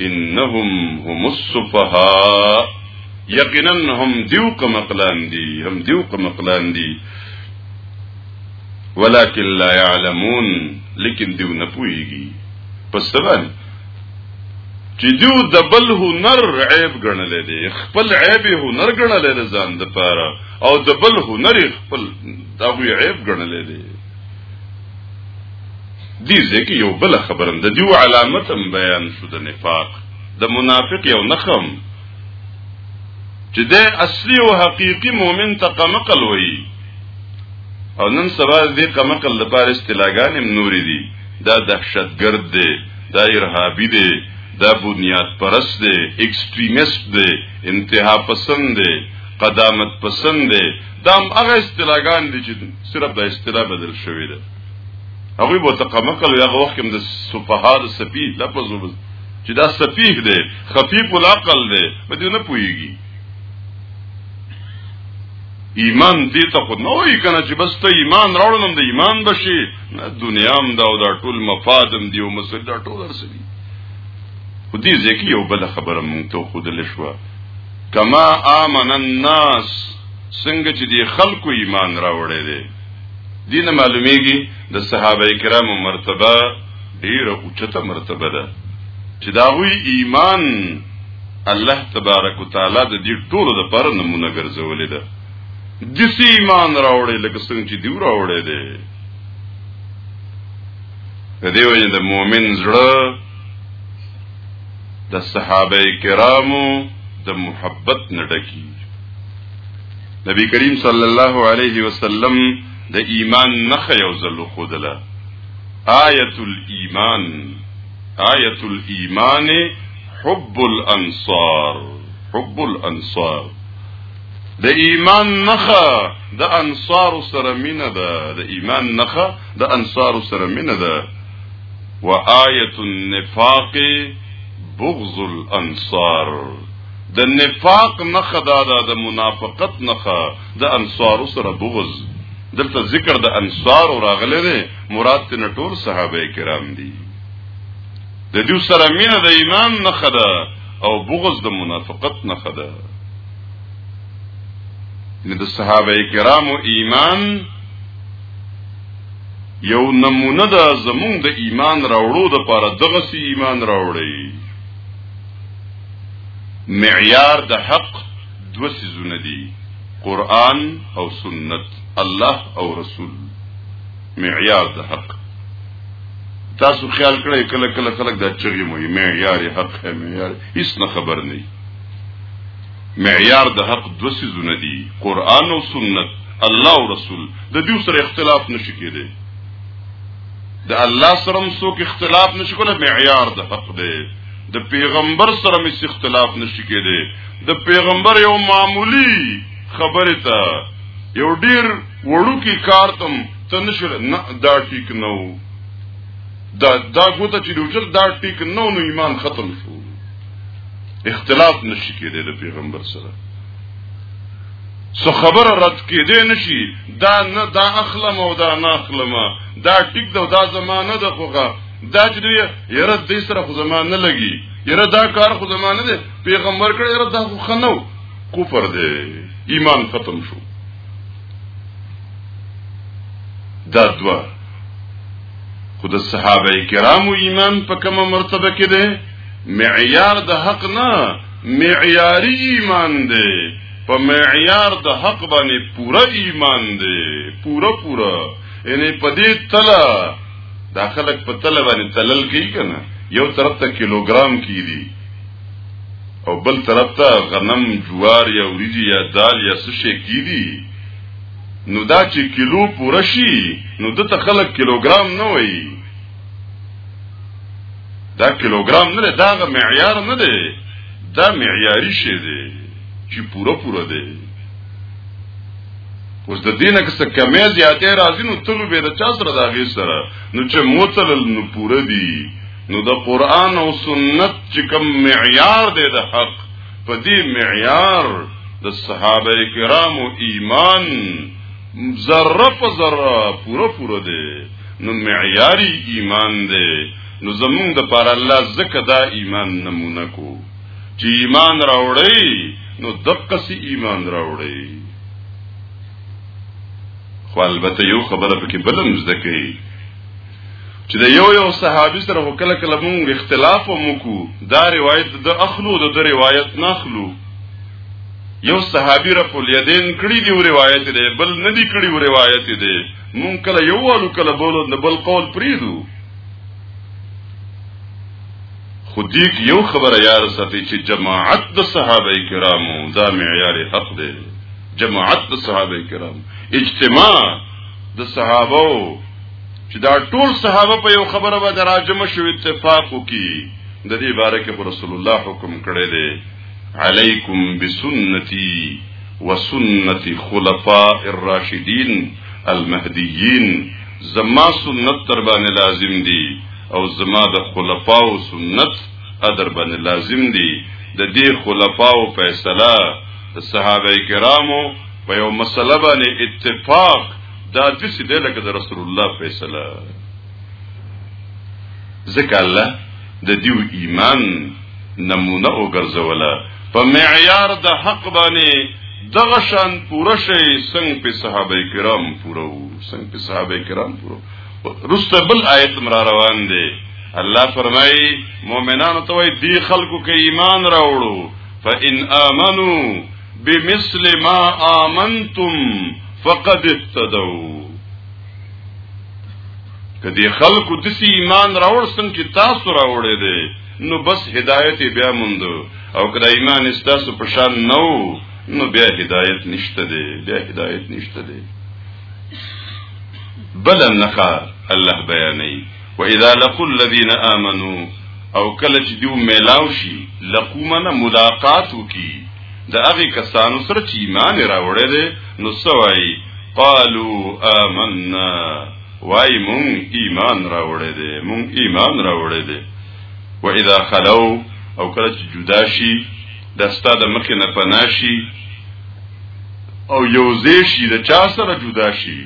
انهم هم السفهاء یقینا هم دیو کمقلان دي هم دیو کمقلان دي ولكن لا يعلمون لیکن دیو نه پويږي پس باندې چې دیو د بل هنر عیب ګڼل دي خپل عیب هنر ګڼل دي ځان د پاره او د بل هنر خپل دا وی عیب ګڼل دي دې ځکه یو بل خبرم د دیو علامت هم بیان شو د نفاق د منافق یو نخم چې د اصلي او حقيقي مؤمن ته قمقل وایي او نن سبا دې قمقل د پاره استلاګان هم نوري دي دا دهشتګرد دی دا ارهابي دی دا بنیاد پرست دی ایکستریمیست دی انتها پسند دی قدامت پسند دی دام هغه اصطلاحګان دي چې صرف د اصطلاح بدل شوی دی هغه به تقمقل یا هغه وخت هم د صفهاد سپی لفظ وبز چې دا سفیه دی خفیف العقل دی په دې نه پويږي ایمان دې ته خو نه وایي کنه چې بس ته ایمان راوړم د ایمان بشي نه دنیا هم دا او دا ټول مفادم دی او مسل دا ټول ارسلي خو دې ځکه یو بل خبره مونږ ته خود لښوه کما آمن الناس څنګه چې دی خلکو ایمان راوړی دی دینه معلومیږي د صحابه کرامو مرتبه ډیره اوچته مرتبه ده چې دا وی ایمان الله تبارک وتعالي د دې ټولو لپاره نمونه ګرځولې ده د سی ایمان راوړې لکه څنګه چې دی راوړې ده د دې وجه د مؤمن زړه د صحابه کرامو د محبت نه ډکی نبی کریم صلی الله علیه وسلم د ایمان نخ یو ځل خودله آیت الایمان آیت الایمان حب الانصار حب الانصار د ایمان نخه د انصار سره مینه ده د ایمان نخه د انصار سره مینه ده و آیت النفاق بغض الانصار د نفاق نخه دا دا د منافقت نخه د انصار سره بغض دلته ذکر د انصار راغله ده مراد ته ټول صحابه کرام دي د دې سره مینه د ایمان نخه ده او بغض د منافقت نخه ده د صحابه کرامو ایمان یو نمونه ده زمونږ د ایمان راوړو د پاره دغه سی ایمان راوړی معیار د حق دو سیزونه دي قران او سنت الله او رسول معیار د حق تاسو خیال کړئ کله کله خلک دا چغي مو معیار حق معیار هیڅ نه خبر نه معیار د حق دوه سیزونه دي قرآن او سنت الله او رسول د دې سره اختلاف نشي کېدی د الله سره هم څوک اختلاف نشي کولای معیار د حق دی د پیغمبر سره مې اختلاف نشي کېدی د پیغمبر یو معمولی خبره ته یو ډیر وړوکی کار تم ته نشي نه دا ټیک نه وو دا دا ګوته چې دوچر دا ټیک نه نو ایمان ختم شو اختلاف نشي کېدای د پیغمبر سره سو خبره رد کېدې نشي دا نه دا اخلم او دا نه اخلم دا ټیک دا دا زمانه ده خوغه دا چې دی یره دې سره خو زمانه لګي یره دا کار خو زمانه ده پیغمبر کړه یره دا خو خنو کفر دی ایمان ختم شو دا دوا خود صحابه کرامو ایمان په کومه مرتبه کې ده معیار د حق نه معیاری ایمان دی په معیار د حق باندې پوره ایمان دی پوره پوره یعنی په دې تله دا خلک په تله باندې تلل کوي کنه یو طرف ته کیلوګرام کیدی او بل طرف ته غنم جوار یا وریجی یا دال یا څه شي کیدی نو دا چې کیلو پوره شي نو د ته خلک کیلوګرام نه وایي دا کیلوګرام نه دا غ معیار نه دی دا معیاری شی دی چې پوره پوره دی اوس د دینه که څه کمې زیاتې راځي نو تلو به د چا سره دا غي سره نو چې موتل نو پوره دی نو د قران او سنت چې کوم معیار دی د حق په دې معیار د صحابه کرامو ایمان ذره په ذره پوره پوره دی نو معیاری ایمان دی نو زمونږ د پر الله زکه دا ایمان نمونه کو چې ایمان راوړی نو دقه سی ایمان راوړی خو البته یو خبره پکې بلم زده کوي چې د یو یو صحابي سره وکړه کله مونږ اختلاف وکړو دا روایت د اخلو د روایت ناخلو یو صحابي رفل یدین کړي دی روایت دی بل ندی کړي روایت دی مونږ کله یو والو کله بولو نه بل قول پریدو خو دې یو خبره یار ساتي چې جماعت د صحابه کرامو دا معیار حق دی جماعت د صحابه کرامو اجتماع د صحابه چې دا ټول صحابه په یو خبره باندې راجم شو اتفاق وکي د دې باره کې رسول الله حکم کړی دی عليكم بسنتي وسنة خلفاء الراشدين المهديين زما سنت در باندې لازم دي او زما د خلفاو سنت ادر باندې لازم دي د دې خلفاو فیصله د صحابه کرامو په یو مسله باندې اتفاق دا د سیده لکه د رسول الله فیصله ځکه الله د دیو ایمان نمونه وګرځوله په معیار د حق باندې دغه شان پوره شي څنګه په صحابه کرام پوره وو څنګه په صحابه کرام پوره رسته بل آیت مر روان دی الله فرمای مؤمنانو ته وای دی خلکو کې ایمان راوړو فإن آمنوا بمثل ما آمنتم فقد اهتدوا کدی خلکو د سی ایمان راوړسن چې تاسو راوړې دي نو بس هدایت بیا مونږ او کدا ایمان استاسو په شان نو نو بیا هدایت نشته دی بیا هدایت نشته دی بل نخا الله بیانې و اذا لقوا الذين امنوا او کله چې دیو میلاو شي لقومنا ملاقات وکي د هغه کسانو سره چې ایمان راوړی دی نو سوای قالو آمنا وای مون ایمان راوړی دی مون ایمان راوړی دی و اذا خلو او کله چې جدا شي د ستا د مخې نه پنا شي او یوځې شي د چا سره جدا شي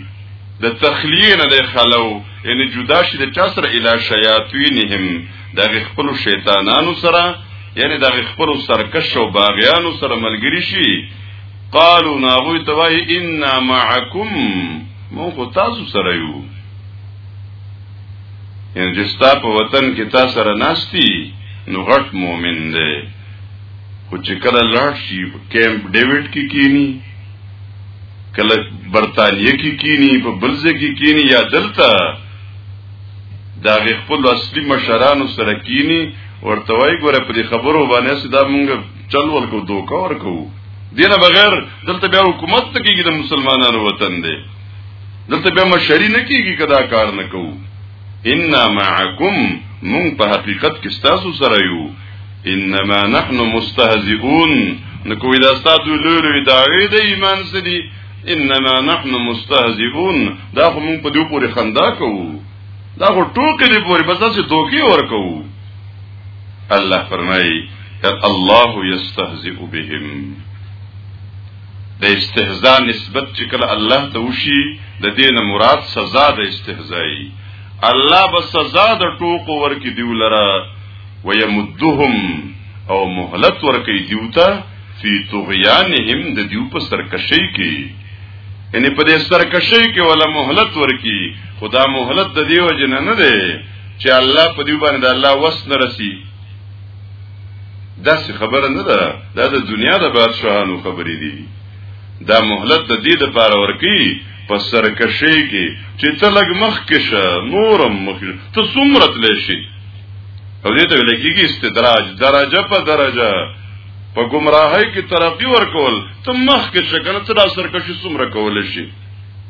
د تخلیه نه د خلو یعنی جدا شي د چا سره اله شیاطینهم د خپل شیطانانو سره یعنی دا خپل سرکش او باغیانو سره ملګری شي قالو ناغوی توای انا معکم مون خو تاسو سره یو یعنی چې ستا په وطن کې تا سره ناشتي نو غټ مؤمن دی خو چې کله لاړ شي کیمپ ډیوډ کې کینی کله برتانیې کې کینی په بلځه کې کینی یا دلته دا غي خپل اصلي مشرانو سره کینی ورته وای ګوره په دې خبرو باندې سدا مونږ چل ورکو دوکا ورکو دینه بغیر دلته بیا حکومت ته کېږي د مسلمانانو وطن دی دلته بیا مشری نه کېږي کدا کار نه کوو ان معکم مون په حقیقت کې تاسو سره یو انما نحن مستهزئون نو کوی دا ستاسو لوري دا غي د ایمان سدي انما نحن مستهزئون دا خو مون په دې پورې خندا کوو دا خو ټوکې دی پوری بس تاسو دوکي ورکو الله فرمایي الله یستهزئ بهم د استهزاء نسبت چې کله الله ته وشي د دین مراد سزا د استهزائی الله به سزا د ټوکو ورکی دیو لره ويمدهم او مهلت ورکی دیوته فی طغیانهم د دیو په سرکشی کې یعنی په دې سرکشي کې ولا مهلت ورکی خدا مهلت د دیو جن نه دی چې الله په دې باندې الله وس نه رسی دا څه خبره نه ده دا د دنیا د بادشاهانو خبرې دي دا مهلت د دې لپاره ورکی په سرکشي کې چې ته لګ مخ کې شه نورم مخ ته څومره تلې شي او دې ته لګيږي استدراج درجه په درجه په گمراهۍ کې ترقی ورکول ته مخ کې شکنه تر سرکشي څومره کول شي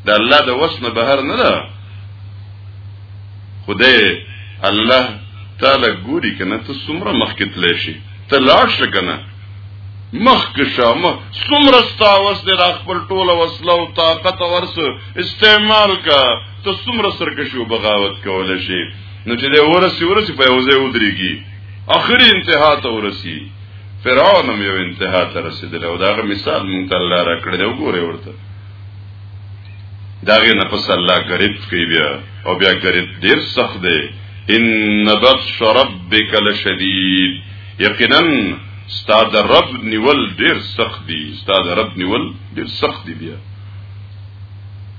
د الله د وسنه بهر نه ده خدای الله تعالی ګوري کنه ته څومره مخ کې تلې شي ته لاړ شکنه مخ کې شام څومره ستاوس د خپل ټوله وسله او طاقت ورس استعمال کا ته څومره سرکشي او بغاوت کول شي نو چې د ورسي ورسي په یوځای ودرېږي اخري انتها ته ورسی فرعون هم یو انتها ته رسیدل او داغه مثال مونږ ته الله را کړی دی وګوره ورته داغه نه پس الله غریب کوي بیا او بیا غریب ډیر سخت دی ان بطش ربک لشدید یقینا استاد رب نیول ډیر سخت دی استاد رب نیول ډیر سخت دی بیا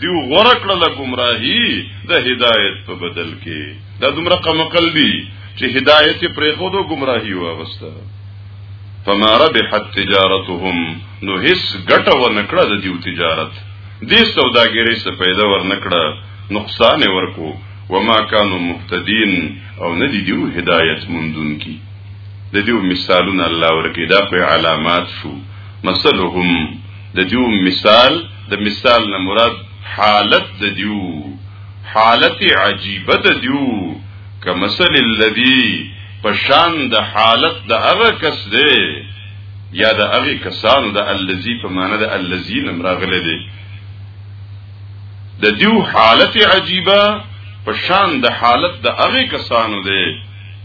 دیو غره کړل گمراهی د هدایت په بدل کې دا دومره قمقل دی چې هدایت پر خود او گمراهی واغسته فما ربحت تجارتهم نو هیڅ ګټه و نکړه د دیو تجارت دې سوداګری څخه پیدا ور نکړه نقصان ورکو وما كانوا مهتدين او ندی دیو هدایت مندون کی د دیو مثالونه الله ورکه دا په علامات شو مثلهم د دیو مثال د مثال نه مراد حالت د دیو حالت عجیبه د دیو کمثل الذی پشان د حالت د هغه کس دی یا د هغه کسانو د الذی په معنی د الذی نمراغله دی د دیو حالت عجیبه پشان د حالت د هغه کسانو دی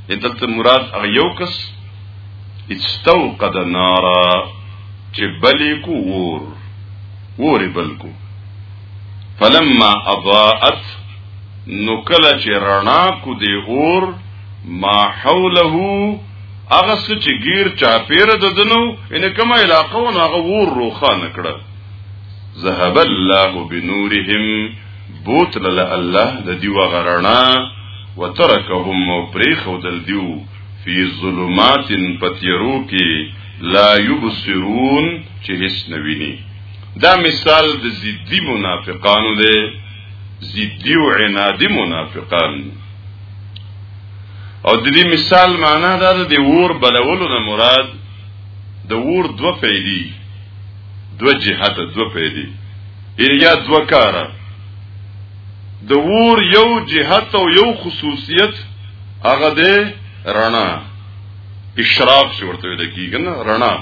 دلته مراد هغه یو کس استوقد نارا چې بلې کو ور وری بلکو فلما اضاءت نو کله چې رڼا کو دی اور ما حوله هغه څه چې غیر چاپیره د دنو ان کومه علاقه و هغه ور روخانه کړه ذهب الله بنورهم بوت لله الله د دیو غرنا وترکهم او پریخو دل دیو فی ظلمات پتیرو کې لا یبصرون چې هیڅ نه ویني دا مثال د ضدی منافقانو دی ضدی او عنادی منافقان او د دې مثال معنا دا ده د ور بلولو نه مراد د ور دو پیدي دو جهته دو پیدي یا دو کاره د ور یو جهت او یو خصوصیت هغه د رڼا اشراق چې ورته ویل کیږي نه رڼا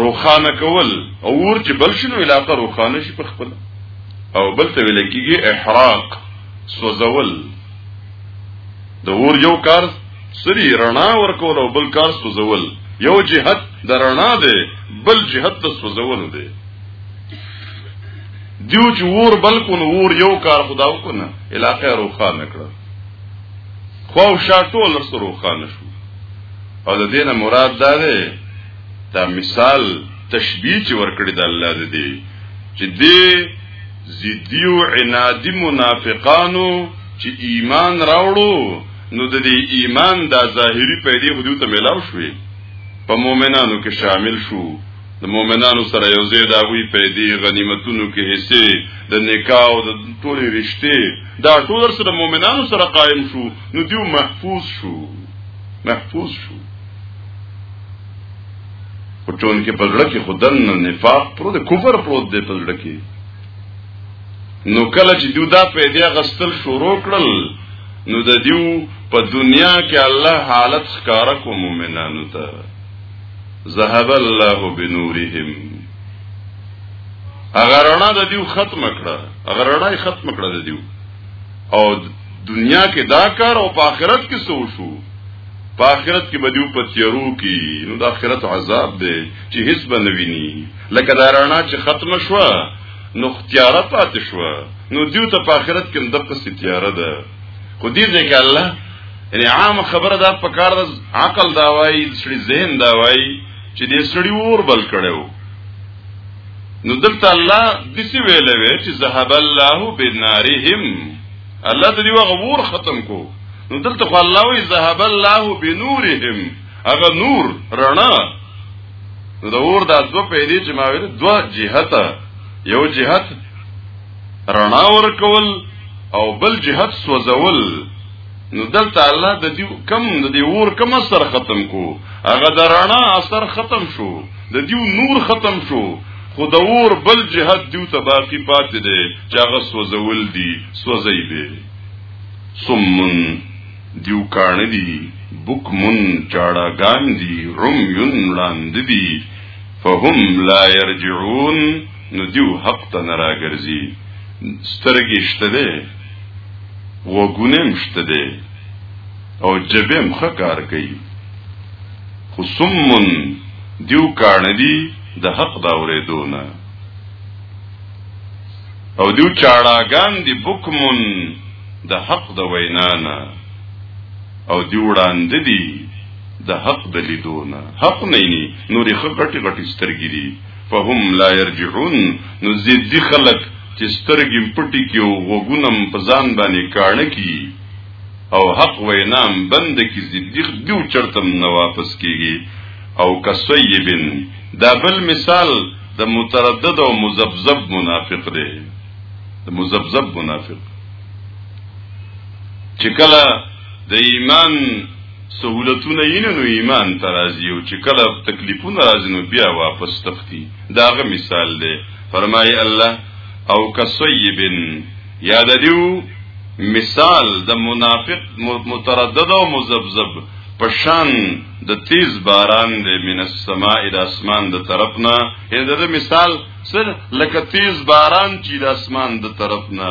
روخانه کول او ور چې بل شنو علاقه روخانه شي په خپل او بل ته ویل کیږي احراق سوزول د ور یو کار سری رڼا ورکول او بل کار سوزول یو جهت د رڼا دی بل جهت د سوزولو دی دیو چې ور بلکون ور یو کار خدا وکنه علاقه روخان کړه خو شاټول سره روخان شو او د دینه مراد دا دی دا مثال تشبیه چې ورکړی د الله د دی چې دی زیدیو عنادی منافقانو چې ایمان راوړو نو د دې ایمان دا ظاهری پیدې خو دوی ته ملاو شوې په مؤمنانو کې شامل شو د مؤمنانو سره یو ځای د هغوی پیدې غنیمتونو کې حصې د نکاح او د ټولې رشتې دا ټول سره د مؤمنانو سره قائم شو نو دیو محفوظ شو محفوظ شو او چون کې په ځړه کې خدن نفاق پرو د کفر پرو د په ځړه کې نو کله چې دیو دا پیدې غستل شروع کړل نو د دیو په دنیا کې الله حالت ښکارا کو مؤمنانو ته ذهب الله بنورهم هغه رڼا د دیو ختم کړه هغه رڼا یې ختم کړه د دیو او دنیا کې دا کار او په آخرت کې سو شو په آخرت کې به دیو په تیرو کې نو د آخرت عذاب دی چې هیڅ به نه ویني لکه دا رڼا چې ختم شوه نو اختیاره پاتې شوه نو دیو ته په آخرت کې دقه ستیاره ده خو دې ځکه الله یعنی عام خبره دا په کار د عقل دا وایي سړي ذهن دا وایي چې دې سړي ور بل کړو نو دلته الله د څه ویلې وی چې ذهب الله بنارهم الله دې وغه ور ختم کو نو دلته خو الله وی ذهب الله بنورهم هغه نور رڼا نو د اور د دوه پیدې چې ما ویل دوه جهته یو جهت رڼا ور کول او بل جهت سوځول نو دلته الله د دې کم د دې ور کم اثر ختم کو هغه د رڼا اثر ختم شو د دې نور ختم شو خو د ور بل جهاد دیو ته باقی پاتې دی چې هغه سوزول دی سوزي به سمن دیو کان دی بکمن چاړاګان دی رمیون لاند دی فهم لا يرجعون نو دیو حق ته نه راګرځي سترګې شته دی وګونه هم شته دی او جبه هم ښه کار کوي خو سمون دیو کاڼه دي د حق دا اورېدو نه او دیو چاړاګان دي بکمون د حق د وینا نه او دی وړاندې دي د حق د لیدو نه حق نه ني نورې خټې غټې سترګې دي فهم لا يرجعون نو زیدی خلق چې سترګې پټي کې او غوګونم په ځان باندې کاڼه کی او حق وینام بند کی زیدی دیو چرتم نه واپس کیږي او کسیبن دا بل مثال د متردد او مزبذب منافق دی د مزبذب منافق چې کله د ایمان سهولتونه یې نو ایمان ته راځي او چې کله تکلیفونه راځي نو بیا واپس تختی دا غ مثال دی فرمایي الله او کسیب یاد دیو مثال د منافق متردد او مزبذب پشان د تیز باران د من السماء د اسمان د طرفنا یعنی د مثال سر لکه تیز باران چې د اسمان د طرفنا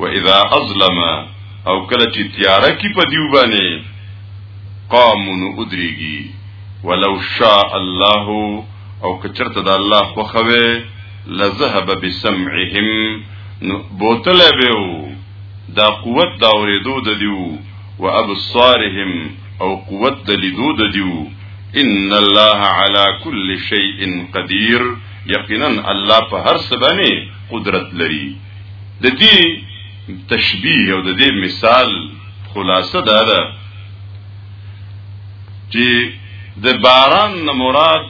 و اذا اظلم او کله چې تیاره کی په دیو باندې قامون ادریږي ولو شاء الله او کچرته د الله خوخوي لذهب بسمعهم نو بوتل به دا قوت دا اوریدو د دیو و ابصارهم او قوت د لیدو د دیو ان الله على كل شيء قدير یقینا الله په هر څه باندې قدرت لري د دې تشبیه او د دې مثال خلاصه دا ده چې د باران نه مراد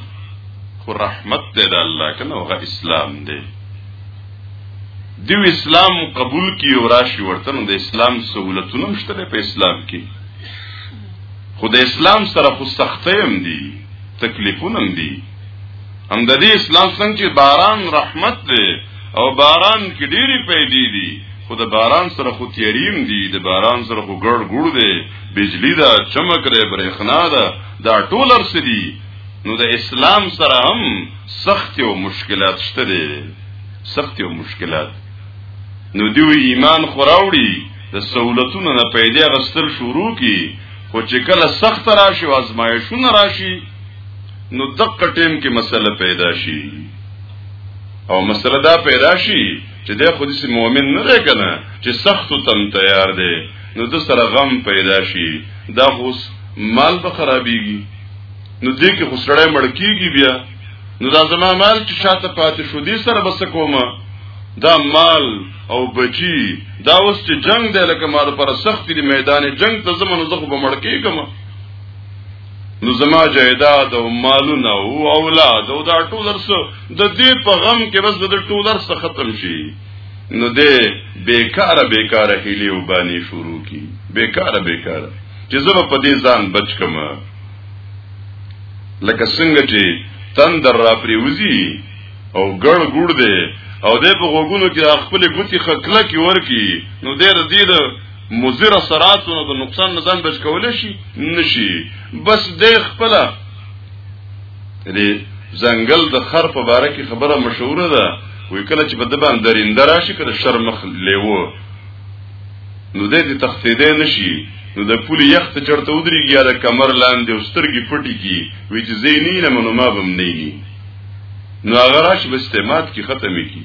خو رحمت دی د الله کنه هغه اسلام دی دیو اسلام قبول کی او راشي ورته نو د اسلام سہولتونه مشته په اسلام کې خو د اسلام سره خو سختۍ هم دي تکلیفونه هم دي هم د دې اسلام څنګه چې باران رحمت دی او باران کې ډېری پیدې دي خو د باران سره خو تیاریم دي د باران سره خو ګړ ګړ دی بجلی ده چمک ده برېښنا ده دا ټول ارس دي نو د اسلام سره هم سخت او مشکلات شته دي سخت او مشکلات نو دیو ایمان خوراوړي د سہولتونو نه پیدا غستل شروع کی خو چې کله سخت راشي او ازمایښونه راشي نو دقه ټیم کې مسله پیدا شي او مسله دا پیدا شي چې د خو دې مؤمن نه دی کنه چې سخت تم تیار دی نو د سره غم پیدا شي دا خو مال به خرابيږي نو دې کې خو سړی مړ کیږي بیا نو دا زما مال چې شاته پاتې شو دې سره بس کومه دا مال او بچی دا اوس چې جنگ دی لکه مال پر سخت دی میدان جنگ ته زمونږ زخه به مړ کیږم نو زما جایداد او مالونه او اولاد او دا ټول درس د دې په غم کې بس د ټول درس ختم شي نو دې بیکاره بیکاره هلي وبانی شروع کی بیکاره بیکاره چې زما په دې ځان بچ کما لکه څنګه چې تندر را پریوزی او ګړ ګړ دی او دې په غوګونو کې خپل ګوتی خکله کې ورکی نو دې ردی مضر اثراتو نه د نقصان نه ځان بچ کول شي نشي بس د خپل دې ځنګل د خر په باره کې خبره مشهوره ده وی کله چې په د باندې درینده راشي کله شرمخ لیوه نو دې دې تخصیدې نشي نو د پولی یخت چرته ودرېږي یا د کمر لاندې او سترګې پټې کی وی چې زینی نه منو ما بم نه ني نو هغه راشي به استعمال کی ختمې کی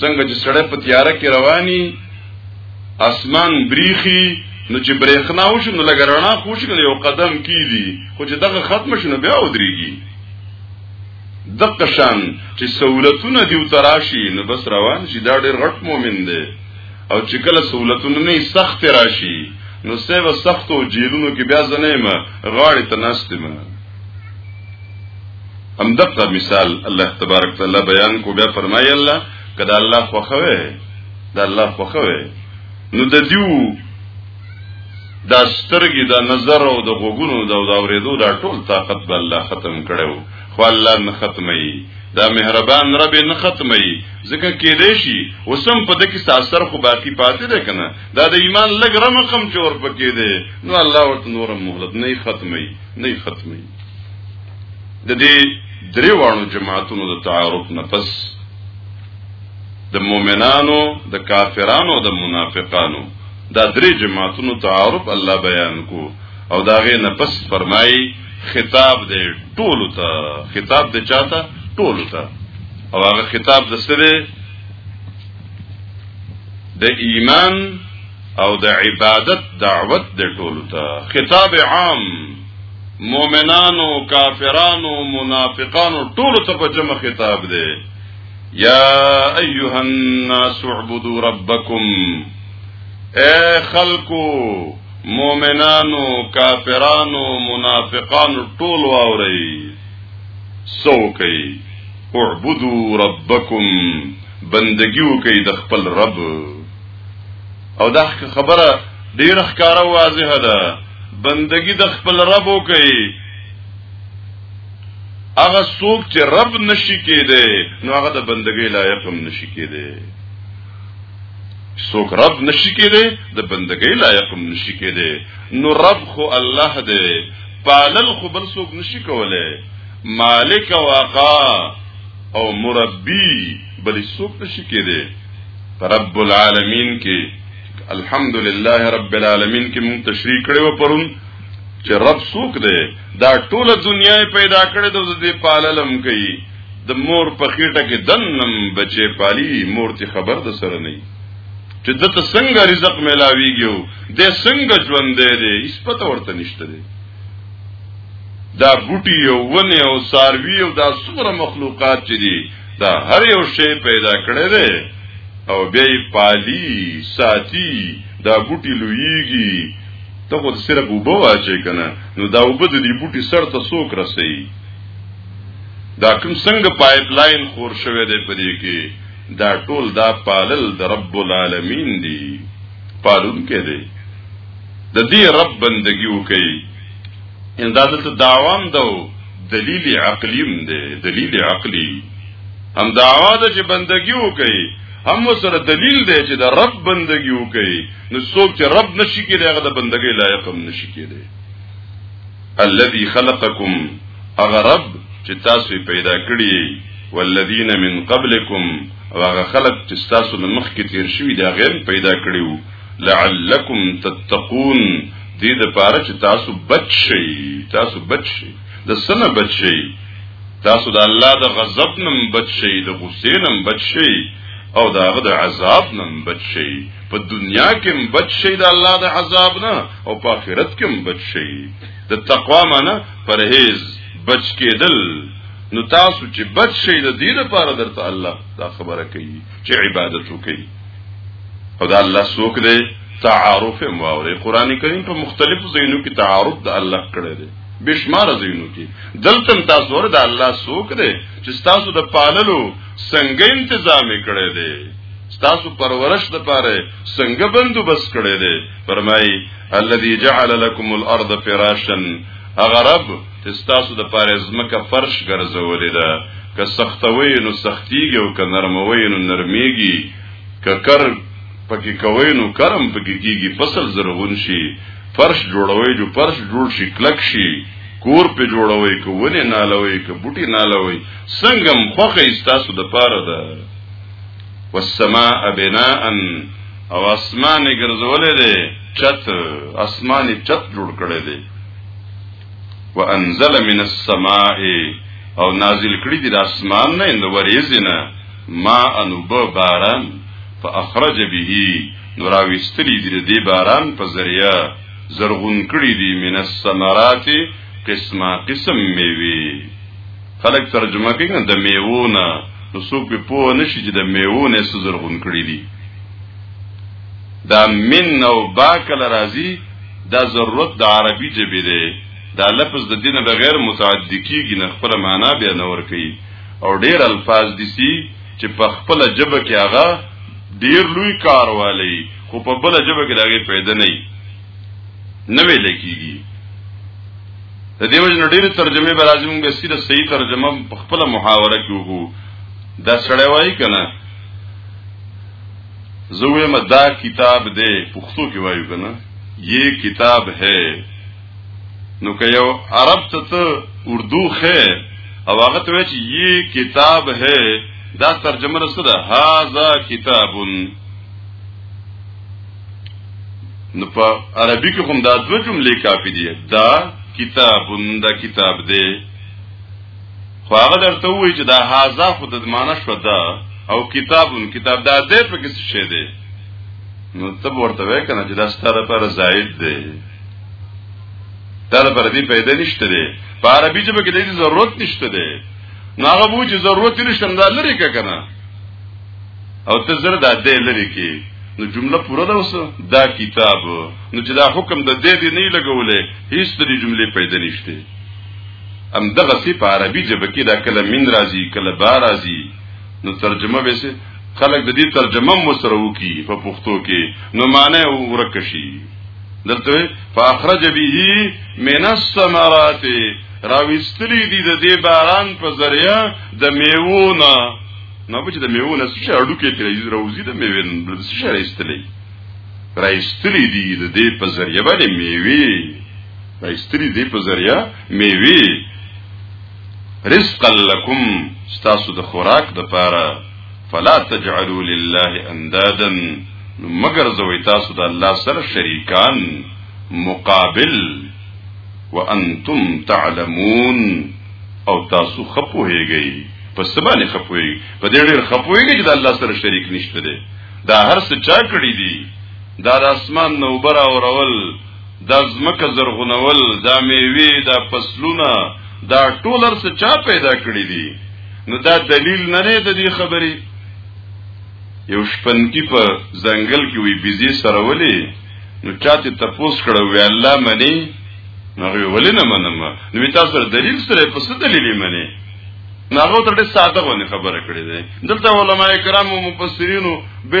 څنګه چې سړی په تیاره کې رواني اسمان بریخي نو چې برېښنا وشو نو لګ رڼا خوش کړي او قدم کیدی خو چې دغه ختم شنو بیا ودرېږي دغه شان چې سہولتونه دیو تراشي نو بس روان شي دا ډېر غټ مؤمن دی او چې کله سہولتونه نه سخت راشي نو سه و سخت او جیلونو کې بیا زنه ما غاړې ته نشته هم دغه مثال الله تبارک تعالی بیان کو بیا فرمایي الله کدا الله خوخوي دا الله خوخوي نو د دیو دا سترګې دا نظر او د غوګونو دا د اوریدو دا ټول طاقت به الله ختم کړو خو الله نه ختمي دا مهربان رب نه ختمي ځکه کې دی شي وسم په دکی تاثیر خو باقی پاتې ده کنه دا د ایمان لګ رمقم چور پکې دی نو الله ورته نور مهلت نه ختمي نه ختمي د دې درې وانو جماعتونو د تعارف نه پس د مؤمنانو د کافرانو د منافقانو دا درې جماعتونو تعارف الله بیان کو او دا غي نه پس فرمایي خطاب دې ټول ته خطاب دې چاته ټول ته او هغه خطاب د سره د ایمان او د عبادت دعوت د ټولو ته خطاب عام مؤمنانو کافرانو منافقانو ټولو ته په جمع خطاب دی یا ایها الناس اعبدوا ربکم اے خلقو مؤمنانو کافرانو منافقانو ټول واوري سوکي اعبدوا ربکم بندگیو کوي د خپل رب او دا خبره ډیره ښکاره واضحه ده بندگی د خپل رب وکړي هغه څوک چې رب نشي کېده نو هغه د بندګۍ لایق هم نشي کېده څوک رب نشي کېده د بندګۍ لایق هم نشي کېده نو رب خو الله دی پالل خو بل څوک نشي کوله مالک واقع او مربي بلې څوک نشي کېدی په رب العالمین کې الحمدلله رب العالمین کې مونږ تشریح کړی و پرون چې رب څوک دی دا ټوله دنیا پیدا کړې د دې پاللم کوي د مور په خېټه کې دنم بچي پالي مور ته خبر د سره نه چې د ته څنګه رزق ملاويږي د څنګه ژوند دی دی هیڅ پته ورته نشته دی دا بوټي او ونه او ساروي او دا څومره مخلوقات چې دي دا هر یو شی پیدا کړی دی او بیا یې پالي ساتي دا بوټي لویږي ته خو صرف وبو واچې کنه نو دا وبو د دې بوټي سر ته څوک رسي دا کوم څنګه پایپ لاین خور شوه دی په دې کې دا ټول دا پالل د رب العالمین دی پالون کې دی د دې رب بندگی وکړي ان دا دلته دعوام دو دلیل عقلیم دی دلیل عقلی هم دعوا ده چې بندگی وکړي هم سره دلیل دی چې د رب بندگی وکړي نو څوک چې رب نشي کېدای هغه د بندګۍ لایق هم نشي کېدای الذي خلقکم هغه رب چې تاسو پیدا کړی والذین من قبلکم هغه خلق چې تاسو مخکې تیر شوی دا غیم پیدا کړیو لعلکم تتقون دې د پاره چې تاسو بچ شئ تاسو بچ شئ د سنه بچ شئ تاسو د الله د غضب نم بچ شئ د غصې نم بچ شئ او دا غد عذاب نم بچ شئ په دنیا کې هم بچ شئ د الله د عذاب نه او په آخرت کې هم بچ شئ د تقوا معنی پرهیز بچ کېدل نو تاسو چې بچ شئ د دې لپاره درته الله دا خبره کوي چې عبادت وکړئ او دا الله څوک دی تعارف هم واوري قران کریم په مختلفو ځایونو کې تعارف د الله کړی دی بشمار ځایونو کې دلته تاسو ور د الله څوک دی چې تاسو د پاللو څنګه تنظیم کړی دی تاسو پرورش د پاره څنګه بندوبست کړی دی فرمایي الذي جعل لكم الارض فراشا اغرب چې ستاسو د پاره ځمکه فرش ګرځولې ده که سختوي نو سختيږي او که نرموي نو نرميږي که کر پکې کوي نو کرم پکې کیږي فصل زرغون شي فرش جوړوي جو فرش جوړ شي کلک شي کور په جوړوي کو ونه نالوي کو بوټي نالوي څنګه مخه استاسو د پاره ده والسماء بناء او اسمان ګرځولې ده چت اسماني چت جوړ کړي دي وانزل من السماء او نازل کړی دی د اسمان نه اند وریزنه ما انو به باران فاخرج به نو راوستلی دی د باران په ذریعہ زرغون کړی دی من الثمرات قسمه قسم میوي خلک ترجمه کوي د میوونه نو څوک په پوه نشي چې د میوونه څه زرغون کړی دی دا من او با کله راځي دا ضرورت د عربي ژبې دی دا لفظ د دینه بغیر متعدی کیږي نه خپل معنا به نه ور کوي او ډیر الفاظ دي سي چې په خپل ژبه کې هغه ډیر لوی کار والی خو په بل ژبه کې داګه پیدا نه نه ویل کیږي د دې وجه نو ډیره ترجمه به راځي موږ سیده صحیح ترجمه په خپل محاوره کې وګو دا سړی وایي کنه زه ویم دا کتاب دی پښتو کې وایو کنه یی کتاب ہے نو که یو عرب ته ته اردو خې او هغه ته چې یی کتاب ہے دا ترجمه رسو ده هاذا کتاب نو په عربي کې هم دا دوه جملې کافي دي دا کتاب دا کتاب دی خو هغه درته وایي چې دا هاذا خو د معنی شو ده او کتابون کتاب دا دې په کې څه دی نو ته ورته وای کنه چې دا ستاره پر زائد دی دا پر دې پیدا نشته دی په عربي ژبه کې دې ضرورت نشته دی نو هغه وو چې ضرورت نشته دا لري کنه او ته زر دا دې لري کې نو جمله پوره ده اوس دا کتاب نو چې دا حکم د دې دی نه لګولې هیڅ د جملې پیدا نشته هم دغه سی په عربي ژبه کې دا کله من راځي کله با راځي نو ترجمه به سي خلک د دې ترجمه مو سره وکي په پښتو کې نو معنی ورک شي دلته فاخرج به من الثمرات راوستلی دي د دې باران په ذریعہ د میوونه نو به چې د میوونه څه اړو کې ترې راوځي د میوې د څه راستلی راستلی دي د دې په ذریعہ باندې میوي دا استری دی په ذریعہ میوی رزقا لکم ستاسو د خوراک د پاره فلا تجعلوا لله اندادا مگر زوی تاسو د الله سره شریکان مقابل وانتم تعلمون او تاسو خپوهیږئ په سبانه خپوهیږئ په دې ډېر خپوهیږئ چې د الله سره شریک نشته دی دا هر څه چا کړی دی دا د اسمان نو بر او رول دا زمکه زرغونول دا میوي دا فصلونه دا ټولر څه چا پیدا کړی دي نو دا دلیل نه نه د دې خبرې یو شپنکی په ځنګل کې وی بيزي سره ولې نو چاته تپوس کړو وی الله منی نو وی ولې نه منم نو تاسو سره دلیل سره په څه دلیل منی ناغو ته ډېر ساده غونې خبره کړې ده دلته علما کرام او مفسرینو به